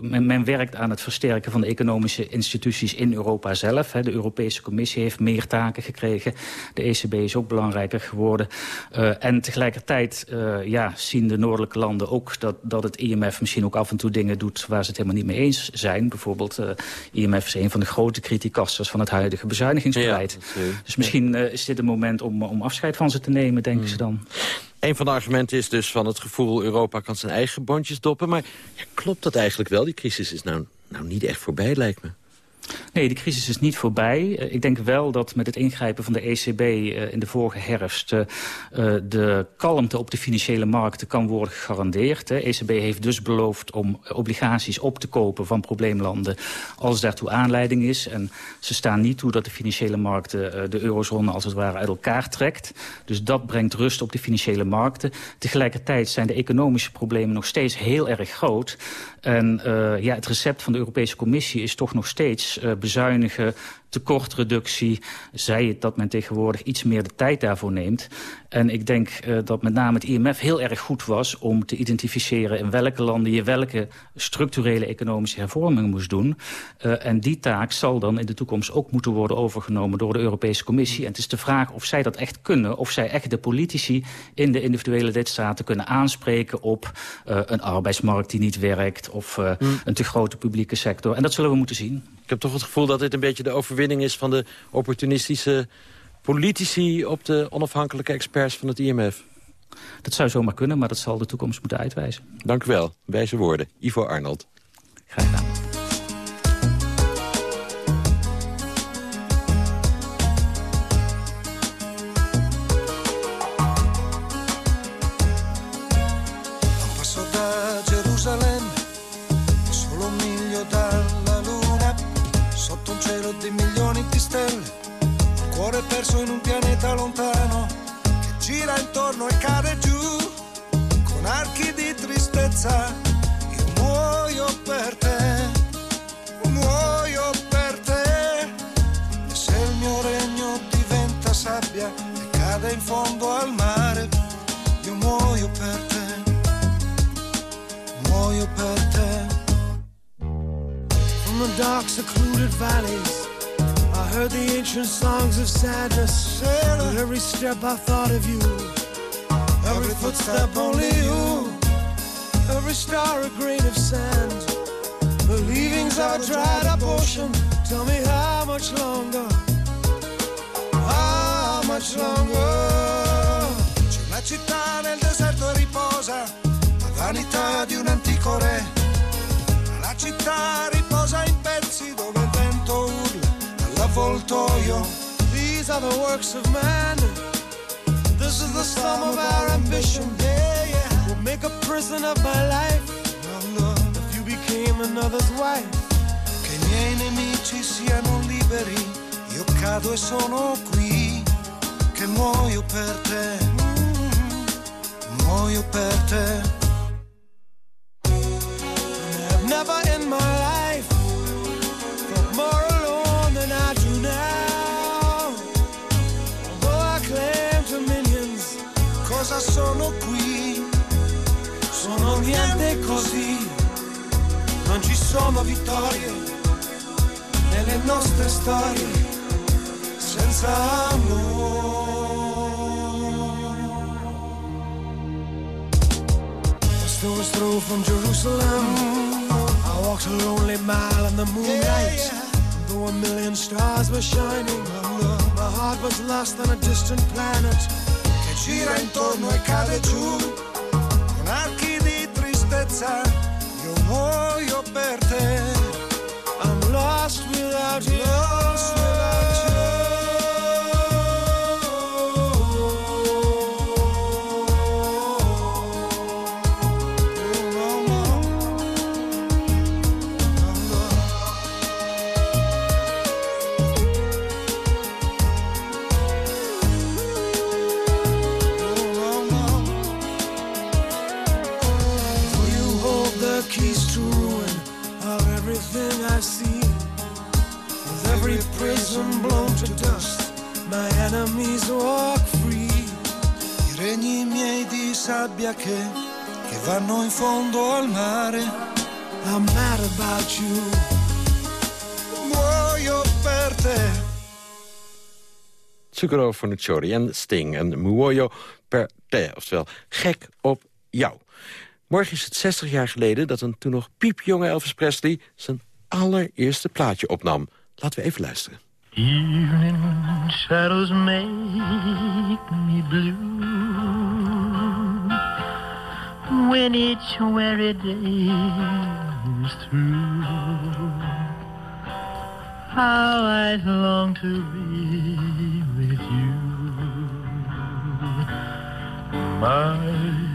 men, men, werkt aan het versterken van de economische instituties in Europa zelf. De Europese Commissie heeft meer taken gekregen. De ECB is ook belangrijker geworden. Uh, en tegelijkertijd uh, ja, zien de noordelijke landen ook dat, dat het IMF misschien ook af en toe dingen doet waar ze het helemaal niet mee eens zijn. Bijvoorbeeld, uh, IMF is een van de grote criticasters van het huidige bezuinigingsbeleid. Ja, dus misschien is dit een moment om, om afscheid van ze te nemen, denken hmm. ze dan. Een van de argumenten is dus van het gevoel... Europa kan zijn eigen bondjes doppen. Maar klopt dat eigenlijk wel? Die crisis is nou, nou niet echt voorbij, lijkt me. Nee, de crisis is niet voorbij. Uh, ik denk wel dat met het ingrijpen van de ECB uh, in de vorige herfst... Uh, de kalmte op de financiële markten kan worden gegarandeerd. De ECB heeft dus beloofd om obligaties op te kopen van probleemlanden... als daartoe aanleiding is. En ze staan niet toe dat de financiële markten de eurozone als het ware uit elkaar trekt. Dus dat brengt rust op de financiële markten. Tegelijkertijd zijn de economische problemen nog steeds heel erg groot. En ja, het recept van de Europese Commissie is toch nog steeds bezuinigen, tekortreductie. Zij het dat men tegenwoordig iets meer de tijd daarvoor neemt. En ik denk uh, dat met name het IMF heel erg goed was om te identificeren in welke landen je welke structurele economische hervormingen moest doen. Uh, en die taak zal dan in de toekomst ook moeten worden overgenomen door de Europese Commissie. En het is de vraag of zij dat echt kunnen, of zij echt de politici in de individuele lidstaten kunnen aanspreken op uh, een arbeidsmarkt die niet werkt of mm. een te grote publieke sector. En dat zullen we moeten zien. Ik heb toch het gevoel dat dit een beetje de overwinning is van de opportunistische politici op de onafhankelijke experts van het IMF. Dat zou zomaar kunnen, maar dat zal de toekomst moeten uitwijzen. Dank u wel. Wijze woorden. Ivo Arnold. Graag gedaan. Perso in un pianeta lontano che gira intorno e cade giù con archi di tristezza. Io muoio per te, muoio per te. E se il mio regno diventa sabbia e cade in fondo al mare, io muoio per te, muoio per te. From the dark, secluded valleys, heard the ancient songs of sadness. With every step I thought of you, every footstep only you, every star a grain of sand. The leavings of a dried up ocean. Tell me how much longer, how much longer. C'è città nel deserto riposa, la vanità di un antico re. La città riposa all'avvoltoio. These are the works of man. This is the sum of our ambition. Yeah, yeah. We'll make a prison of my life. If you became another's wife. Che i miei nemici siano liberi. Io cado e sono qui. Che muoio per te. Mm, Muoio per te. Niente così. Non ci sono vittorie nelle nostre storie senza amore. A stone's throw from Jerusalem. I walked a lonely mile in the moonlight. Though a million stars were shining, my heart was lost on a distant planet. Che gira intorno e cade giù, con archi di tristezza. Io muoio per te. I'm lost without you. Lost everything I've seen. With every prison blown to dust, my enemies walk free. I regni miei di sabbia che, che vanno in fondo al mare. I'm mad about you. Muoio per te. Zucchero Fornaciori en Sting en Muoyo per te. Oftewel, gek op jou. Morgen is het 60 jaar geleden dat een toen nog piepjonge Elvis Presley... zijn allereerste plaatje opnam. Laten we even luisteren. Evening shadows make me blue when each weary day is through. How I long to be with you, my.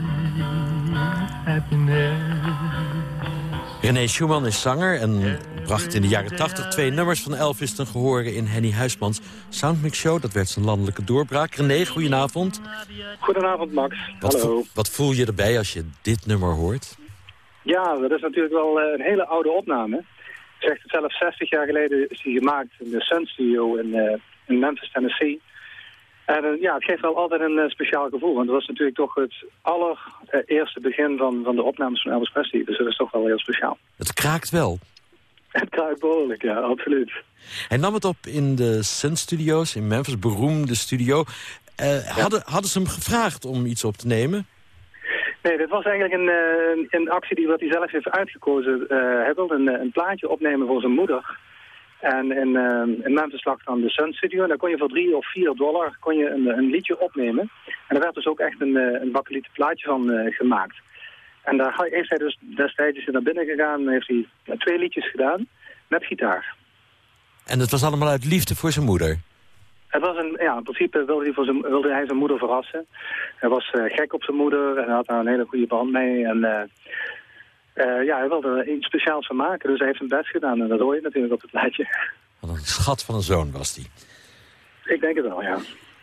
René Schumann is zanger en bracht in de jaren 80 twee nummers van Elvis ten gehore in Henny Huismans Soundmix Show. Dat werd zijn landelijke doorbraak. René, goedenavond. Goedenavond, Max. Wat, Hallo. voel, wat voel je erbij als je dit nummer hoort? Ja, dat is natuurlijk wel eh, een hele oude opname. Ik zeg het zelf, 60 jaar geleden is die gemaakt in de Sun Studio in, eh, in Memphis, Tennessee. En eh, ja, het geeft wel altijd een eh, speciaal gevoel. Want dat was natuurlijk toch het allereerste begin van, van de opnames van Elvis Presley. Dus dat is toch wel heel speciaal. Het kraakt wel. Het kruipt behoorlijk, ja, absoluut. Hij nam het op in de Sun Studios in Memphis, beroemde studio. Eh, hadden, hadden ze hem gevraagd om iets op te nemen? Nee, dit was eigenlijk een, eh, een actie die wat hij zelf heeft uitgekozen. Eh, hij wilde een, een plaatje opnemen voor zijn moeder. En in, uh, in Memphis lag dan de Sun Studio. En daar kon je voor drie of vier dollar kon je een, een liedje opnemen. En daar werd dus ook echt een, eh, een plaatje van eh, gemaakt. En daar heeft hij dus destijds is hij naar binnen gegaan en heeft hij twee liedjes gedaan met gitaar. En het was allemaal uit liefde voor zijn moeder. Het was een, ja, in principe wilde hij, voor zijn, wilde hij zijn moeder verrassen. Hij was eh, gek op zijn moeder en hij had daar een hele goede band mee. En eh, ja, hij wilde er iets speciaals van maken, dus hij heeft zijn best gedaan. En dat hoor je natuurlijk op het plaatje. Wat een schat van een zoon was die. Ik denk het wel, ja.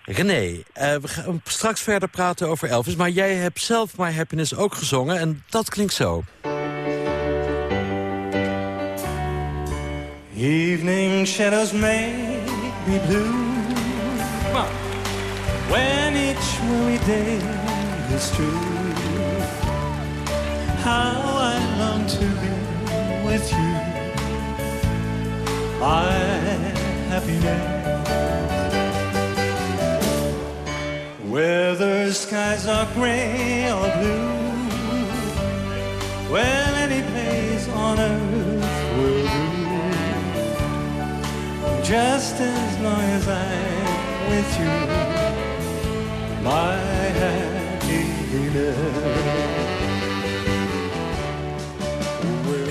René, eh, we gaan straks verder praten over Elvis... maar jij hebt zelf My Happiness ook gezongen en dat klinkt zo. Evening shadows make me blue. Come on. When each weary day is through. How long to be with you. My happiness. Whether skies are gray or blue. Well, any place on earth will do. Just as long as I'm with you, my happiness.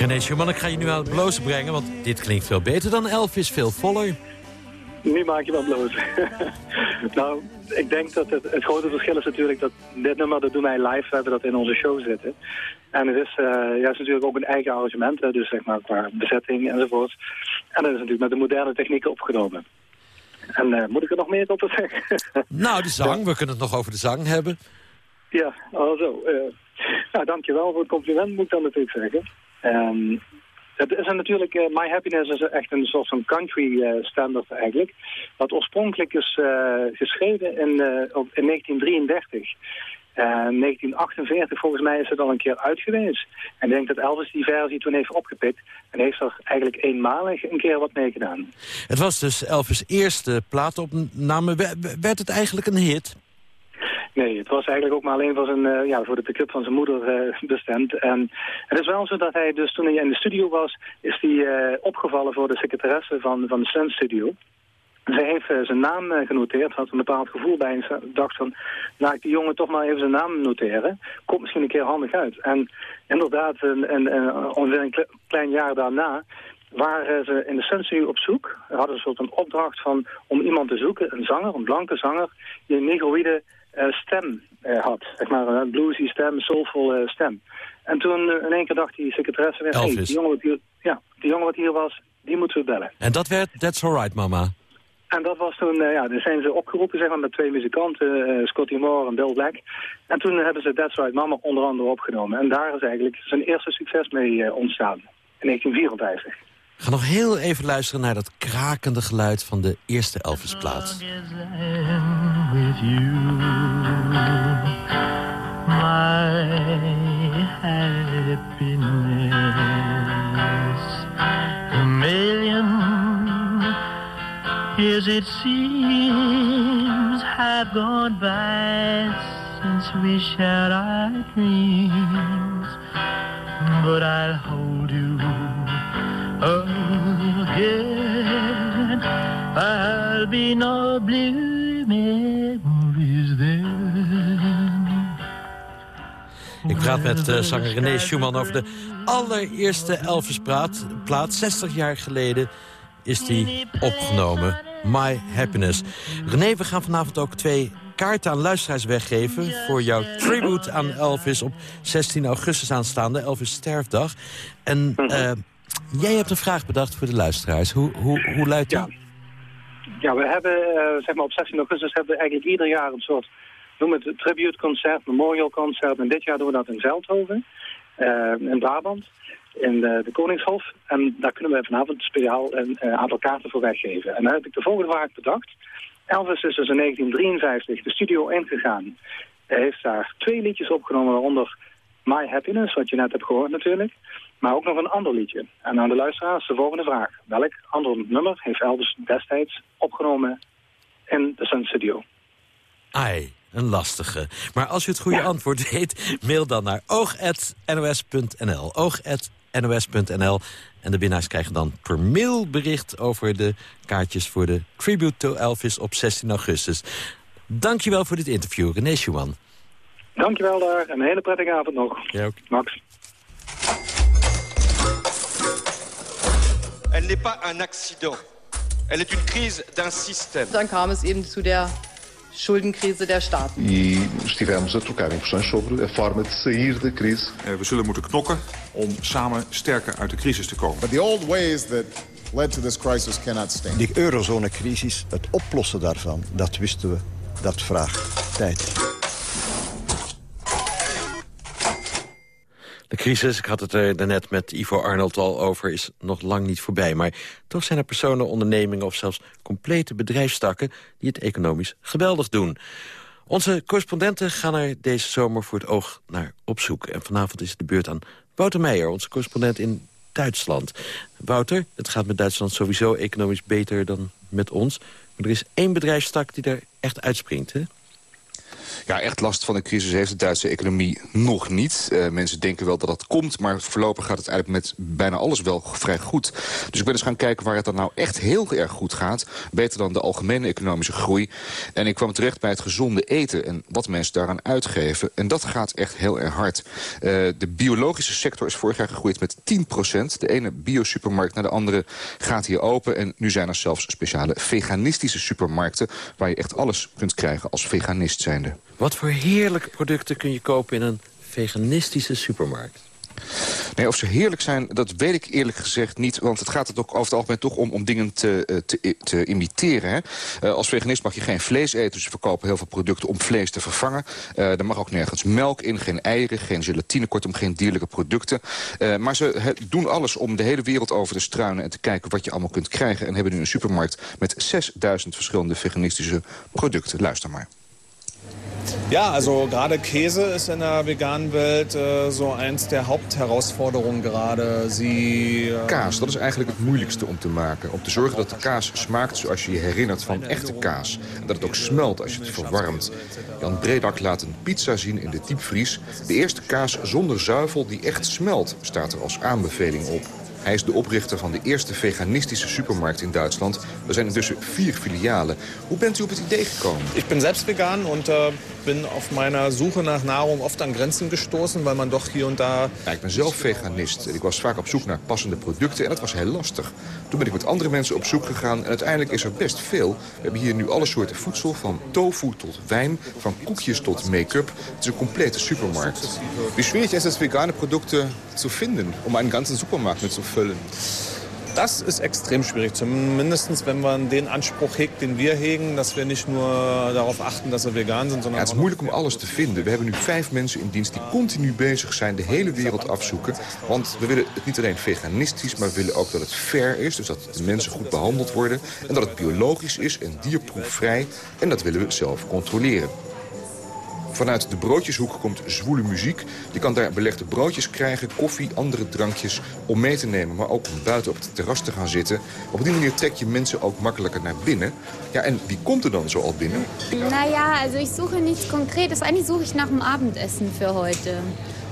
René Schumann, ik ga je nu aan het blozen brengen... want dit klinkt veel beter dan Elvis, veel voller. Nu maak je wel bloos. nou, ik denk dat het, het grote verschil is natuurlijk dat dit nummer, dat doen wij live, we hebben dat in onze show zitten. En het is, uh, ja, is natuurlijk ook een eigen arrangement, hè, dus zeg maar qua bezetting enzovoort. En dat is natuurlijk met de moderne technieken opgenomen. En uh, moet ik er nog meer op zeggen? nou, de zang, we kunnen het nog over de zang hebben. Ja, oh zo. Uh, nou, dankjewel voor het compliment, moet ik dan natuurlijk zeggen. Um, het is natuurlijk, uh, My Happiness is echt een soort van country uh, standard eigenlijk. Wat oorspronkelijk is uh, geschreven in, in 1933. En 1948 volgens mij is het al een keer uit geweest. En ik denk dat Elvis die versie toen heeft opgepikt. En heeft er eigenlijk eenmalig een keer wat mee gedaan. Het was dus Elvis' eerste plaatopname. Werd het eigenlijk een hit? Nee, het was eigenlijk ook maar alleen voor, zijn, uh, ja, voor de pick-up van zijn moeder uh, bestemd. En het is wel zo dat hij dus toen hij in de studio was, is hij uh, opgevallen voor de secretaresse van, van de Sun Studio. Zij heeft zijn naam genoteerd, had een bepaald gevoel bij en dacht van, laat ik die jongen toch maar even zijn naam noteren. Komt misschien een keer handig uit. En inderdaad, een, een, ongeveer een klein jaar daarna waren ze in de Studio op zoek. Hadden ze een opdracht van, om iemand te zoeken, een zanger, een blanke zanger, die een negroïde stem uh, had. Zeg maar een bluesy stem, soulful uh, stem. En toen in één keer dacht die secretaresse weer... Hey, die jongen wat hier, ja, die jongen wat hier was, die moeten we bellen. En dat werd That's Alright Mama? En dat was toen, ja, dan zijn ze opgeroepen zeg maar, met twee muzikanten, Scotty Moore en Bill Black. En toen hebben ze That's Right Mama onder andere opgenomen. En daar is eigenlijk zijn eerste succes mee ontstaan, in 1954. Ga nog heel even luisteren naar dat krakende geluid van de eerste Elvis-plaat. years it seems have gone by since we shared our dreams, but I'll again. I'll be no blue memories then. Ik praat met uh, zanger René Schumann over de allereerste Elvis-plaat. Plaat 60 jaar geleden is die opgenomen. My Happiness. René, we gaan vanavond ook twee kaarten aan luisteraars weggeven... voor jouw tribute aan Elvis op 16 augustus aanstaande, Elvis sterfdag. En uh, jij hebt een vraag bedacht voor de luisteraars. Hoe, hoe, hoe luidt die? Ja. We hebben uh, zeg maar op 16 augustus hebben we eigenlijk ieder jaar een soort, noem het tributeconcert, memorialconcert. En dit jaar doen we dat in Veldhoven, uh, in Brabant, in de, de, Koningshof. En daar kunnen we vanavond speciaal een aantal kaarten voor weggeven. En dan heb ik de volgende vraag bedacht. Elvis is dus in 1953 de studio ingegaan. Hij heeft daar twee liedjes opgenomen, waaronder My Happiness, wat je net hebt gehoord natuurlijk. Maar ook nog een ander liedje. En aan de luisteraars de volgende vraag. Welk ander nummer heeft Elvis destijds opgenomen in de Sun Studio? Ai, een lastige. Maar als u het goede ja. antwoord weet, mail dan naar oog.nos.nl. Oog.nos.nl. En de winnaars krijgen dan per mail bericht over de kaartjes voor de Tribute to Elvis op 16 augustus. Dankjewel voor dit interview, René Schumann. Dankjewel daar en een hele prettige avond nog. Ja, ook. Max. N'est pas un accident. Elle est une crise d'un système. Dann kam es eben zu der Schuldenkrise der Staaten. E estivemos a trocar impressões sobre a forma de sair da crise. We zullen moeten knokken om samen sterker uit de crisis te komen. But the old ways that led to this crisis cannot stand. Die eurozonecrisis, het oplossen daarvan, dat wisten we, dat vraagt tijd. De crisis, ik had het er daarnet met Ivo Arnold al over, is nog lang niet voorbij. Maar toch zijn er personen, ondernemingen of zelfs complete bedrijfstakken... die het economisch geweldig doen. Onze correspondenten gaan er deze zomer voor het oog naar op zoek. En vanavond is het de beurt aan Wouter Meijer, onze correspondent in Duitsland. Wouter, het gaat met Duitsland sowieso economisch beter dan met ons. Maar er is één bedrijfstak die er echt uitspringt, hè? Ja, echt last van de crisis heeft de Duitse economie nog niet. Uh, mensen denken wel dat dat komt, maar voorlopig gaat het eigenlijk met bijna alles wel vrij goed. Dus ik ben eens gaan kijken waar het dan nou echt heel erg goed gaat. Beter dan de algemene economische groei. En ik kwam terecht bij het gezonde eten en wat mensen daaraan uitgeven. En dat gaat echt heel erg hard. Uh, de biologische sector is vorig jaar gegroeid met 10% De ene biosupermarkt naar de andere gaat hier open. En nu zijn er zelfs speciale veganistische supermarkten... waar je echt alles kunt krijgen als veganist zijnde. Wat voor heerlijke producten kun je kopen in een veganistische supermarkt? Nee, of ze heerlijk zijn, dat weet ik eerlijk gezegd niet. Want het gaat er toch over het algemeen toch om, om dingen te, eh, te, te imiteren. Hè? Uh, als veganist mag je geen vlees eten. Dus ze verkopen heel veel producten om vlees te vervangen. Uh, er mag ook nergens melk in, geen eieren, geen gelatine. Kortom, geen dierlijke producten. Maar ze doen alles om de hele wereld over te struinen... en te kijken wat je allemaal kunt krijgen. En hebben nu een supermarkt met 6000 verschillende veganistische producten. Luister maar. Ja, also gerade Käse ist in der veganen Welt äh, so eins der Hauptherausforderungen gerade. Sie, äh kaas, dat is eigenlijk het moeilijkste om te maken. Om te zorgen dat de kaas smaakt zoals je je herinnert van echte kaas. En dat het ook smelt als je het verwarmt. Jan Bredak laat een pizza zien in de diepvries. De eerste kaas zonder zuivel die echt smelt, staat er als aanbeveling op. Hij is de oprichter van de eerste veganistische supermarkt in Duitsland. Er zijn intussen vier filialen. Hoe bent u op het idee gekomen? Ik ben zelf vegan en uh, ben op mijn zoeken naar Nahrung oft aan grenzen gestoßen, weil man doch hier en daar... Ja, ik ben zelf veganist en ik was vaak op zoek naar passende producten en dat was heel lastig. Toen ben ik met andere mensen op zoek gegaan en uiteindelijk is er best veel. We hebben hier nu alle soorten voedsel, van tofu tot wijn, van koekjes tot make-up. Het is een complete supermarkt. Wie schwierig is het vegane producten te vinden om een ganzen supermarkt met te vullen? Das ist extrem schwierig, zumindest wenn man den Anspruch hegt, den wir hegen, dass wir nicht nur darauf achten, dass wir vegan sind, sondern ja, het is moeilijk om alles te vinden. We hebben nu vijf mensen in dienst die continu bezig zijn de hele wereld afzoeken. Want we willen het niet alleen veganistisch, maar we willen ook dat het fair is. Dus dat de mensen goed behandeld worden. En dat het biologisch is en dierproefvrij. En dat willen we zelf controleren. Vanuit de broodjeshoek komt zwoele muziek. Je kan daar belegde broodjes krijgen, koffie, andere drankjes om mee te nemen. Maar ook om buiten op het terras te gaan zitten. Op die manier trek je mensen ook makkelijker naar binnen. Ja, en wie komt er dan zo al binnen? Naja, also ich suche nichts Konkretes. Eigentlich suche ich nach dem Abendessen für heute.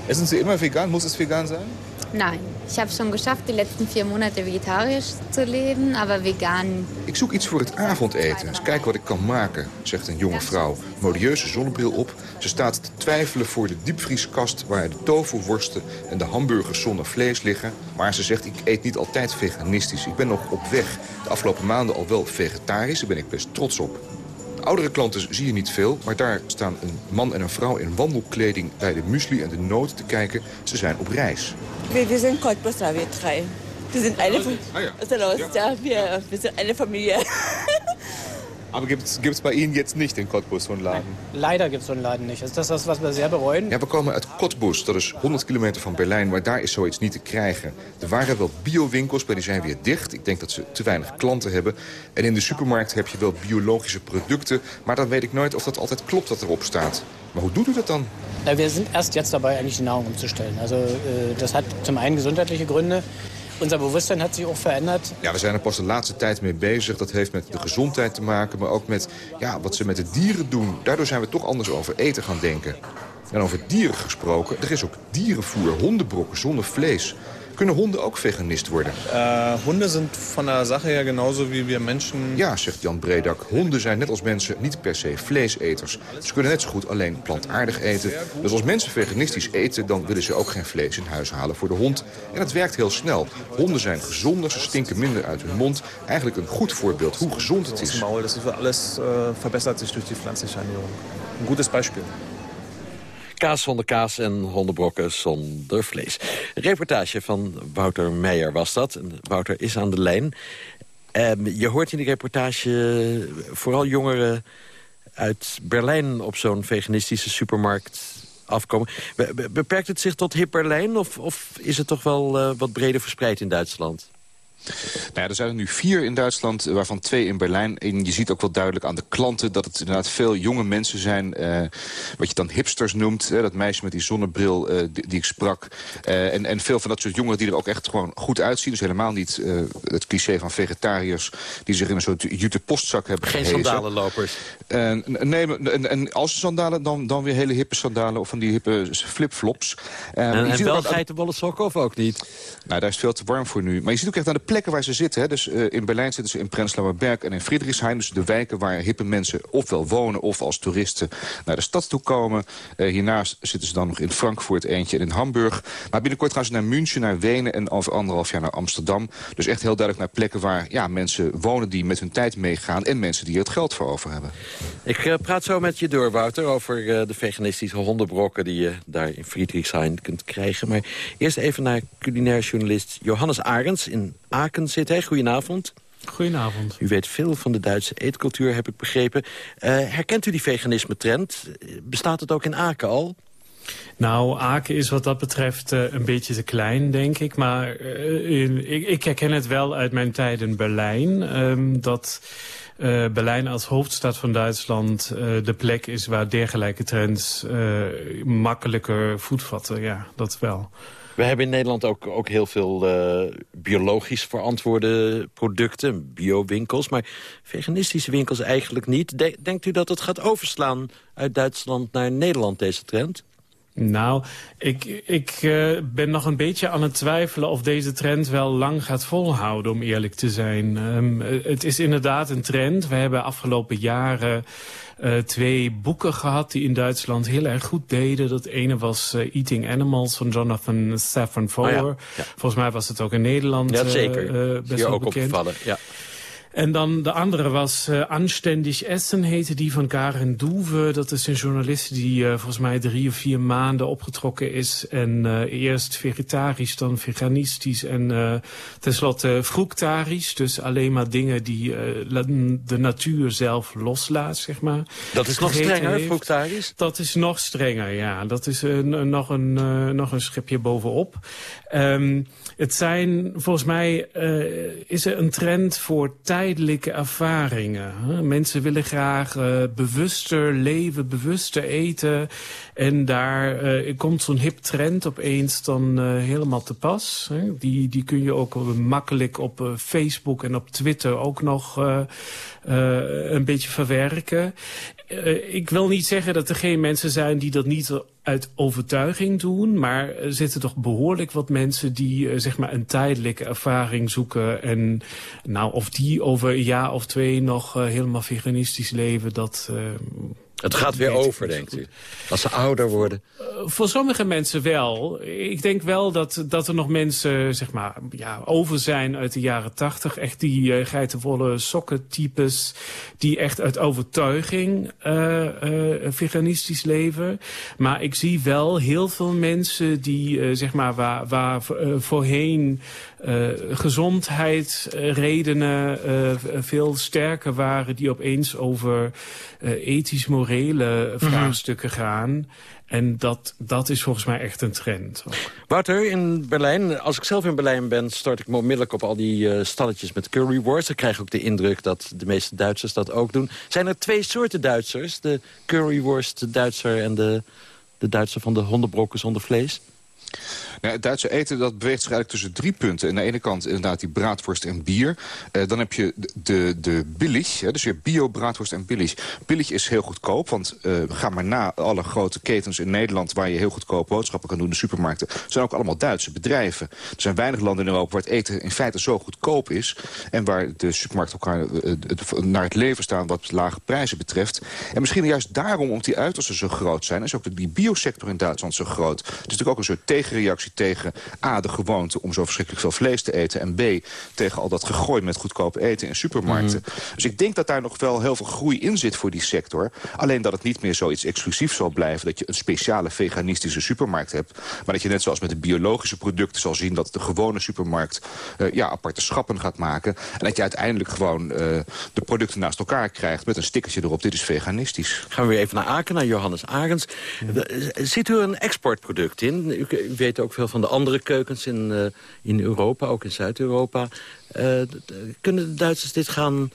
Essen Sie immer vegan? Muss es vegan sein? Nein, ich habe schon geschafft, die letzten vier Monate vegetarisch zu leben, aber vegan. Ik zoek iets voor het avondeten. Eens kijken wat ik kan maken, zegt een jonge vrouw. Modieuze zonnebril op. Ze staat te twijfelen voor de diepvrieskast... waar de tofuworsten en de hamburgers zonder vlees liggen. Maar ze zegt, ik eet niet altijd veganistisch. Ik ben nog op weg. De afgelopen maanden al wel vegetarisch. Daar ben ik best trots op. Oudere klanten zie je niet veel, maar daar staan een man en een vrouw in wandelkleding bij de muesli en de noten te kijken. Ze zijn op reis. We, we zijn Cottbus, we drei. We zijn ah, ja. ja. wir, wir sind eine Familie. Aber gibt es bei Ihnen jetzt nicht in Cottbus zo'n Laden? Leider gibt es zo'n Laden nicht. Dat is dat wat we zeer bereuen. Ja, we komen uit Cottbus. Dat is 100 kilometer van Berlijn, maar daar is zoiets niet te krijgen. Er waren wel biowinkels, maar die zijn weer dicht. Ik denk dat ze te weinig klanten hebben. En in de supermarkt heb je wel biologische producten. Maar dan weet ik nooit of dat altijd klopt wat erop staat. Maar hoe doet u dat dan? Ja, we zijn erst jetzt dabei, eigentlich die Nahrung umzustellen. Also, äh, das hat zum einen gesundheitliche Gründe. Unser Bewusstsein hat sich auch verändert. Ja, we zijn er pas de laatste tijd mee bezig. Dat heeft met de gezondheid te maken, maar ook met ja, wat ze met de dieren doen. Daardoor zijn we toch anders over eten gaan denken. En over dieren gesproken, er is ook dierenvoer, hondenbrokken zonder vlees. Kunnen honden ook veganist worden? Uh, honden zijn van de Sache her genauso wie we mensen... Ja, zegt Jan Bredak. Honden zijn net als mensen niet per se vleeseters. Ze kunnen net zo goed alleen plantaardig eten. Dus als mensen veganistisch eten, dan willen ze ook geen vlees in huis halen voor de hond. En het werkt heel snel. Honden zijn gezonder, ze stinken minder uit hun mond. Eigenlijk een goed voorbeeld hoe gezond het is. alles uh, verbessert zich door die pflanzliche Ernährung. Een goedes Beispiel. Kaas zonder kaas en hondenbrokken zonder vlees. Een reportage van Wouter Meijer was dat. Wouter is aan de lijn. Ehm, je hoort in die reportage vooral jongeren uit Berlijn... op zo'n veganistische supermarkt afkomen. Beperkt het zich tot hip Berlijn of, of is het toch wel uh, wat breder verspreid in Duitsland? Nou ja, er zijn er nu vier in Duitsland, waarvan twee in Berlijn. En je ziet ook wel duidelijk aan de klanten dat het inderdaad veel jonge mensen zijn. Eh, wat je dan hipsters noemt. dat meisje met die zonnebril uh, die, die, ik sprak. Uh, en, en veel van dat soort jongeren die er ook echt gewoon goed uitzien. Dus helemaal niet het cliché van vegetariërs die zich in een soort jute postzak hebben Geen gehezen. sandalenlopers. Nee, en, en als sandalen, dan, dan weer hele hippe sandalen of van die hippe flipflops. en en wel geitenwolle sokken of ook niet? Nou, daar is veel te warm voor nu. Maar je ziet ook echt aan de plekken waar ze zitten. Hè. Dus uh, in Berlijn zitten ze in Prenzlauer Berg en in Friedrichshain. Dus de wijken waar hippe mensen ofwel wonen of als toeristen naar de stad toe komen. Uh, hiernaast zitten ze dan nog in Frankfurt eentje en in Hamburg. Maar binnenkort gaan ze naar München, naar Wenen en over anderhalf jaar naar Amsterdam. Dus echt heel duidelijk naar plekken waar ja, mensen wonen die met hun tijd meegaan. En mensen die er het geld voor over hebben. Ik uh, praat zo met je door, Wouter, over de veganistische hondenbrokken die je daar in Friedrichshain kunt krijgen. Maar eerst even naar culinair journalist Johannes Arends in Aken zit hij. Goedenavond. Goedenavond. U weet veel van de Duitse eetcultuur, heb ik begrepen. Uh, herkent u die veganisme-trend? Bestaat het ook in Aken al? Nou, Aken is wat dat betreft uh, een beetje te klein, denk ik. Maar uh, in, ik, ik, herken het wel uit mijn tijd in Berlijn. Um, dat uh, Berlijn als hoofdstad van Duitsland de plek is waar dergelijke trends makkelijker voetvatten. Ja, dat wel. We hebben in Nederland ook, ook heel veel biologisch verantwoorde producten, biowinkels. Maar veganistische winkels eigenlijk niet. denkt u dat het gaat overslaan uit Duitsland naar Nederland, deze trend? Nou, ik, ik uh, ben nog een beetje aan het twijfelen of deze trend wel lang gaat volhouden, om eerlijk te zijn. Um, het is inderdaad een trend. We hebben afgelopen jaren uh, twee boeken gehad die in Duitsland heel erg goed deden. Dat ene was uh, Eating Animals van Jonathan Safran Foer. Oh ja, ja. Volgens mij was het ook in Nederland ja, zeker. Best Hier ook bekend. opgevallen, ja. En dan de andere was uh, Anständig Essen, heette die van Karen Doeve. Dat is een journalist die uh, volgens mij drie of vier maanden opgetrokken is. En uh, eerst vegetarisch, dan veganistisch en tenslotte fructarisch. Dus alleen maar dingen die de natuur zelf loslaat, zeg maar. Dat is nog strenger, fructarisch? Dat is nog strenger, ja. Dat is nog, een, nog een schepje bovenop. Um, het zijn, volgens mij is er een trend voor tijdelijke ervaringen. Mensen willen graag uh, bewuster leven, bewuster eten. En daar uh, komt zo'n hip trend opeens dan uh, helemaal te pas. Hè? Die, die kun je ook makkelijk op Facebook en op Twitter ook nog een beetje verwerken. ik wil niet zeggen dat er geen mensen zijn die dat niet uit overtuiging doen. Maar er zitten toch behoorlijk wat mensen die uh, zeg maar een tijdelijke ervaring zoeken. En nou, of die over een jaar of twee nog uh, helemaal veganistisch leven, dat... Het gaat weer over, denkt u? Als ze ouder worden? Uh, voor sommige mensen wel. Ik denk wel dat, dat er nog mensen zeg maar, ja, over zijn uit de jaren tachtig. Echt die uh, geitenwolle sokkentypes die echt uit overtuiging uh, veganistisch leven. Maar ik zie wel heel veel mensen die zeg maar, waar, waar voorheen gezondheidsredenen veel sterker waren... die opeens over ethisch morele vraagstukken gaan. En dat, dat is volgens mij echt een trend. Wouter, in Berlijn, als ik zelf in Berlijn ben... start ik me onmiddellijk op al die uh, stalletjes met currywurst. Ik krijg ook de indruk dat de meeste Duitsers dat ook doen. Zijn er twee soorten Duitsers? De currywurst Duitser en de, de Duitser van de hondenbrokken zonder vlees? Nou, het Duitse eten dat beweegt zich eigenlijk tussen drie punten. Aan de ene kant inderdaad die braadworst en bier. Uh, dan heb je de, de, billig, hè, dus je hebt bio-braadworst en billig. Billig is heel goedkoop, want uh, ga maar na alle grote ketens in Nederland... waar je heel goedkoop boodschappen kan doen, de supermarkten... zijn ook allemaal Duitse bedrijven. Er zijn weinig landen in Europa waar het eten in feite zo goedkoop is... en waar de supermarkten elkaar uh, naar het leven staan wat lage prijzen betreft. En misschien juist daarom, omdat die uitersten zo groot zijn... is ook die biosector in Duitsland zo groot. Het is natuurlijk ook een soort tegenreactie tegen A, de gewoonte om zo verschrikkelijk veel vlees te eten... en B, tegen al dat gegooid met goedkoop eten in supermarkten. Mhm. Dus ik denk dat daar nog wel heel veel groei in zit voor die sector. Alleen dat het niet meer zoiets exclusiefs zal blijven... dat je een speciale veganistische supermarkt hebt. Maar dat je net zoals met de biologische producten zal zien... dat de gewone supermarkt eh, ja, aparte schappen gaat maken. En dat je uiteindelijk gewoon eh, de producten naast elkaar krijgt... met een stickertje erop, dit is veganistisch. Gaan we weer even naar Aken, naar Johannes Arends. Zit u er een exportproduct in? U, u weet ook veel van de andere keukens in, eh, in Europa, ook in Zuid-Europa. Eh, kunnen de Duitsers dit gaan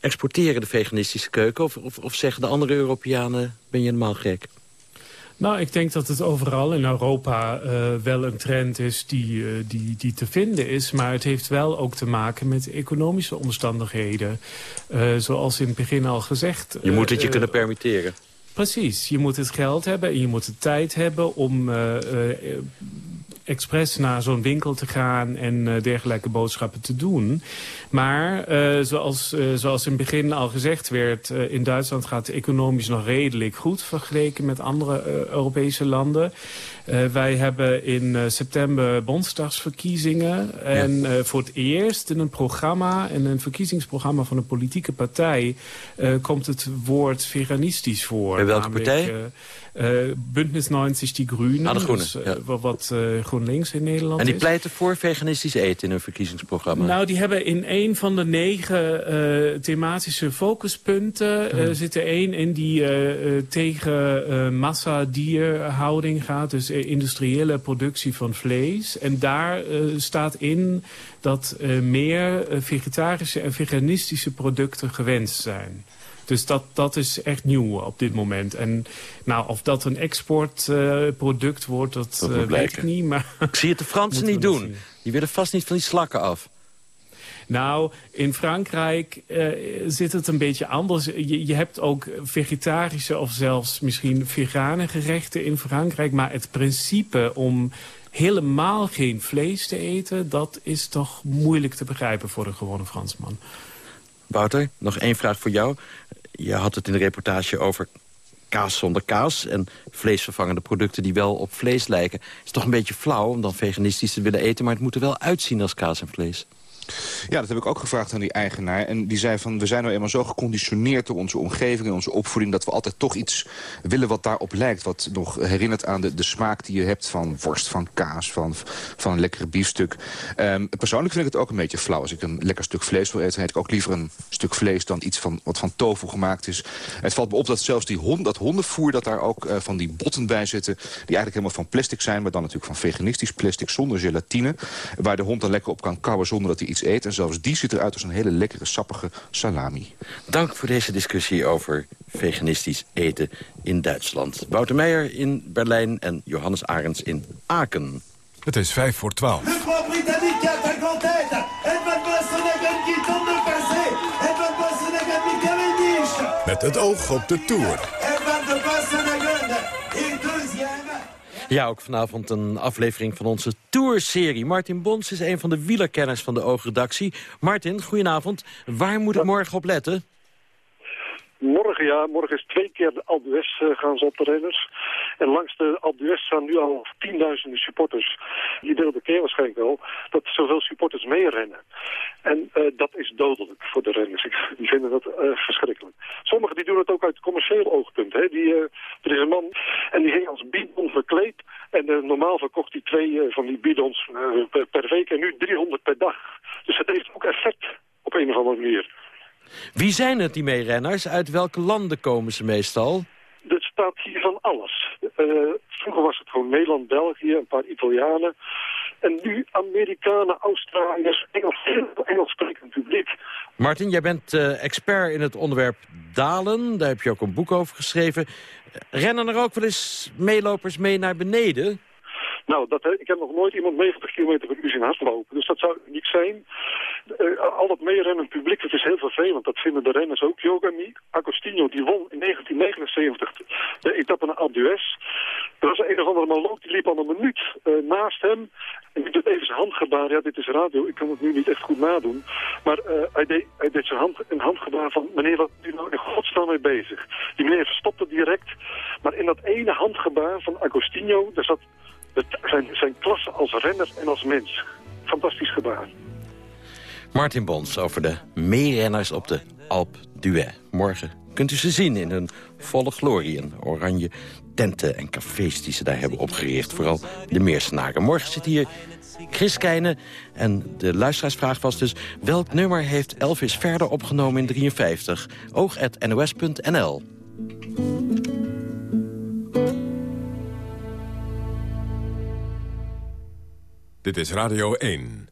exporteren, de veganistische keuken? Of, of, of zeggen de andere Europeanen, ben je helemaal gek? Nou, ik denk dat het overal in Europa eh, wel een trend is die, die, die te vinden is. Maar het heeft wel ook te maken met economische omstandigheden. Zoals in het begin al gezegd. Je moet het je kunnen permitteren. Precies, je moet het geld hebben en je moet de tijd hebben om eh, eh, expres naar zo'n winkel te gaan en eh, dergelijke boodschappen te doen. Maar zoals, zoals in het begin al gezegd werd, in Duitsland gaat het economisch nog redelijk goed vergeleken met andere Europese landen. Eh, wij hebben in eh, september bondsdagsverkiezingen. En eh, voor het eerst in een programma, in een verkiezingsprogramma van een politieke partij, komt het woord veganistisch voor. Bij welke Namelijk, partij? eh, Bündnis 90 Die Groenen. Ah, de Groenen, dus, ja. wat GroenLinks in Nederland En die is. pleiten voor veganistisch eten in hun verkiezingsprogramma. Nou, die hebben in een van de negen thematische focuspunten... Hmm. zit er één in die tegen massa-dierhouding gaat. Dus industriële productie van vlees. En daar eh, staat in dat eh, meer eh, vegetarische en veganistische producten gewenst zijn. Dus dat, dat is echt nieuw op dit moment. En nou, of dat een exportproduct wordt, dat, weet ik niet. Maar Ik zie het de Fransen niet doen. zien. Die willen vast niet van die slakken af. Nou, in Frankrijk eh, zit het een beetje anders. Je, hebt ook vegetarische of zelfs misschien vegane gerechten in Frankrijk. Maar het principe om helemaal geen vlees te eten... dat is toch moeilijk te begrijpen voor een gewone Fransman. Wouter, nog één vraag voor jou. Je had het in de reportage over kaas zonder kaas... en vleesvervangende producten die wel op vlees lijken. Het is toch een beetje flauw om dan veganistisch te willen eten... maar het moet er wel uitzien als kaas en vlees. Ja, dat heb ik ook gevraagd aan die eigenaar. En die zei van, we zijn nou eenmaal zo geconditioneerd door onze omgeving en onze opvoeding... dat we altijd toch iets willen wat daarop lijkt. Wat nog herinnert aan de, de smaak die je hebt van worst, van kaas, van, van een lekkere biefstuk. Ehm, persoonlijk vind ik het ook een beetje flauw. Als ik een lekker stuk vlees wil eten, dan eet ik ook liever een stuk vlees... dan iets van, wat van tofu gemaakt is. Het valt me op dat zelfs die hond, dat hondenvoer, dat daar ook eh, van die botten bij zitten... die eigenlijk helemaal van plastic zijn, maar dan natuurlijk van veganistisch plastic... zonder gelatine, waar de hond dan lekker op kan kauwen zonder dat hij iets eet. En zelfs die ziet eruit als een hele lekkere, sappige salami. Dank voor deze discussie over veganistisch eten in Duitsland. Wouter Meijer in Berlijn en Johannes Arends in Aken. Het is vijf voor twaalf. Le grand Britannique à 50 têtes. Edward Boassonegan qui tombe de passé. Edward Boassonegan die Cavendish. Met het oog op de Tour. Ja, ook vanavond een aflevering van onze Tour-serie. Martin Bons is een van de wielerkenners van de Oogredactie. Martin, goedenavond. Waar moet ik morgen op letten? Morgen, ja. Morgen is twee keer de Alpe eh, gaan ze op de renners. En langs de Alpe staan nu al tienduizenden supporters. Iedereen bekend waarschijnlijk wel dat zoveel supporters meerennen. En eh, dat is dodelijk voor de renners. Die vinden dat eh, verschrikkelijk. Sommigen die doen het ook uit commercieel oogpunt. Hè. Die, eh, er is een man en die ging als bidon verkleed. En normaal verkocht hij twee van die bidons per, per week en nu 300 per dag. Dus het heeft ook effect op een of andere manier. Wie zijn het, die meerenners? Uit welke landen komen ze meestal? Er staat hier van alles. Eh, vroeger was het gewoon Nederland, België, een paar Italianen. En nu Amerikanen, Australiërs, Engels, Engels sprekend publiek. Martin, jij bent eh, expert in het onderwerp dalen. Daar heb je ook een boek over geschreven. Rennen er ook wel eens meelopers mee naar beneden? Nou, dat, ik heb nog nooit iemand 90 km per uur zien hardlopen. Dus dat zou uniek zijn. Eh, al dat meerennen publiek, dat is heel vervelend. Dat vinden de renners ook. Yogami Agostino, die won in 1979 de etappe naar Alpe d'Huez. Er was een of andere maloot, die liep al een minuut eh, naast hem. En die doet even zijn handgebaar. Ja, dit is radio, ik kan het nu niet echt goed nadoen. Maar eh, hij, deed, hij deed zijn hand, een handgebaar van... meneer, wat u nou in godsnaam mee bezig? Die meneer verstopte direct. Maar in dat ene handgebaar van Agostino, daar zat Zijn, zijn klasse als renner en als mens. Fantastisch gedaan. Martin Bons over de meerenners op de Alp d'Huez. Morgen kunt u ze zien in hun volle glorie. in oranje tenten en cafés die ze daar hebben opgericht. Vooral de Meersenaren. Morgen zit hier Chris Keijnen. En de luisteraarsvraag was dus... welk nummer heeft Elvis verder opgenomen in 53? oog.nos.nl Dit is Radio 1.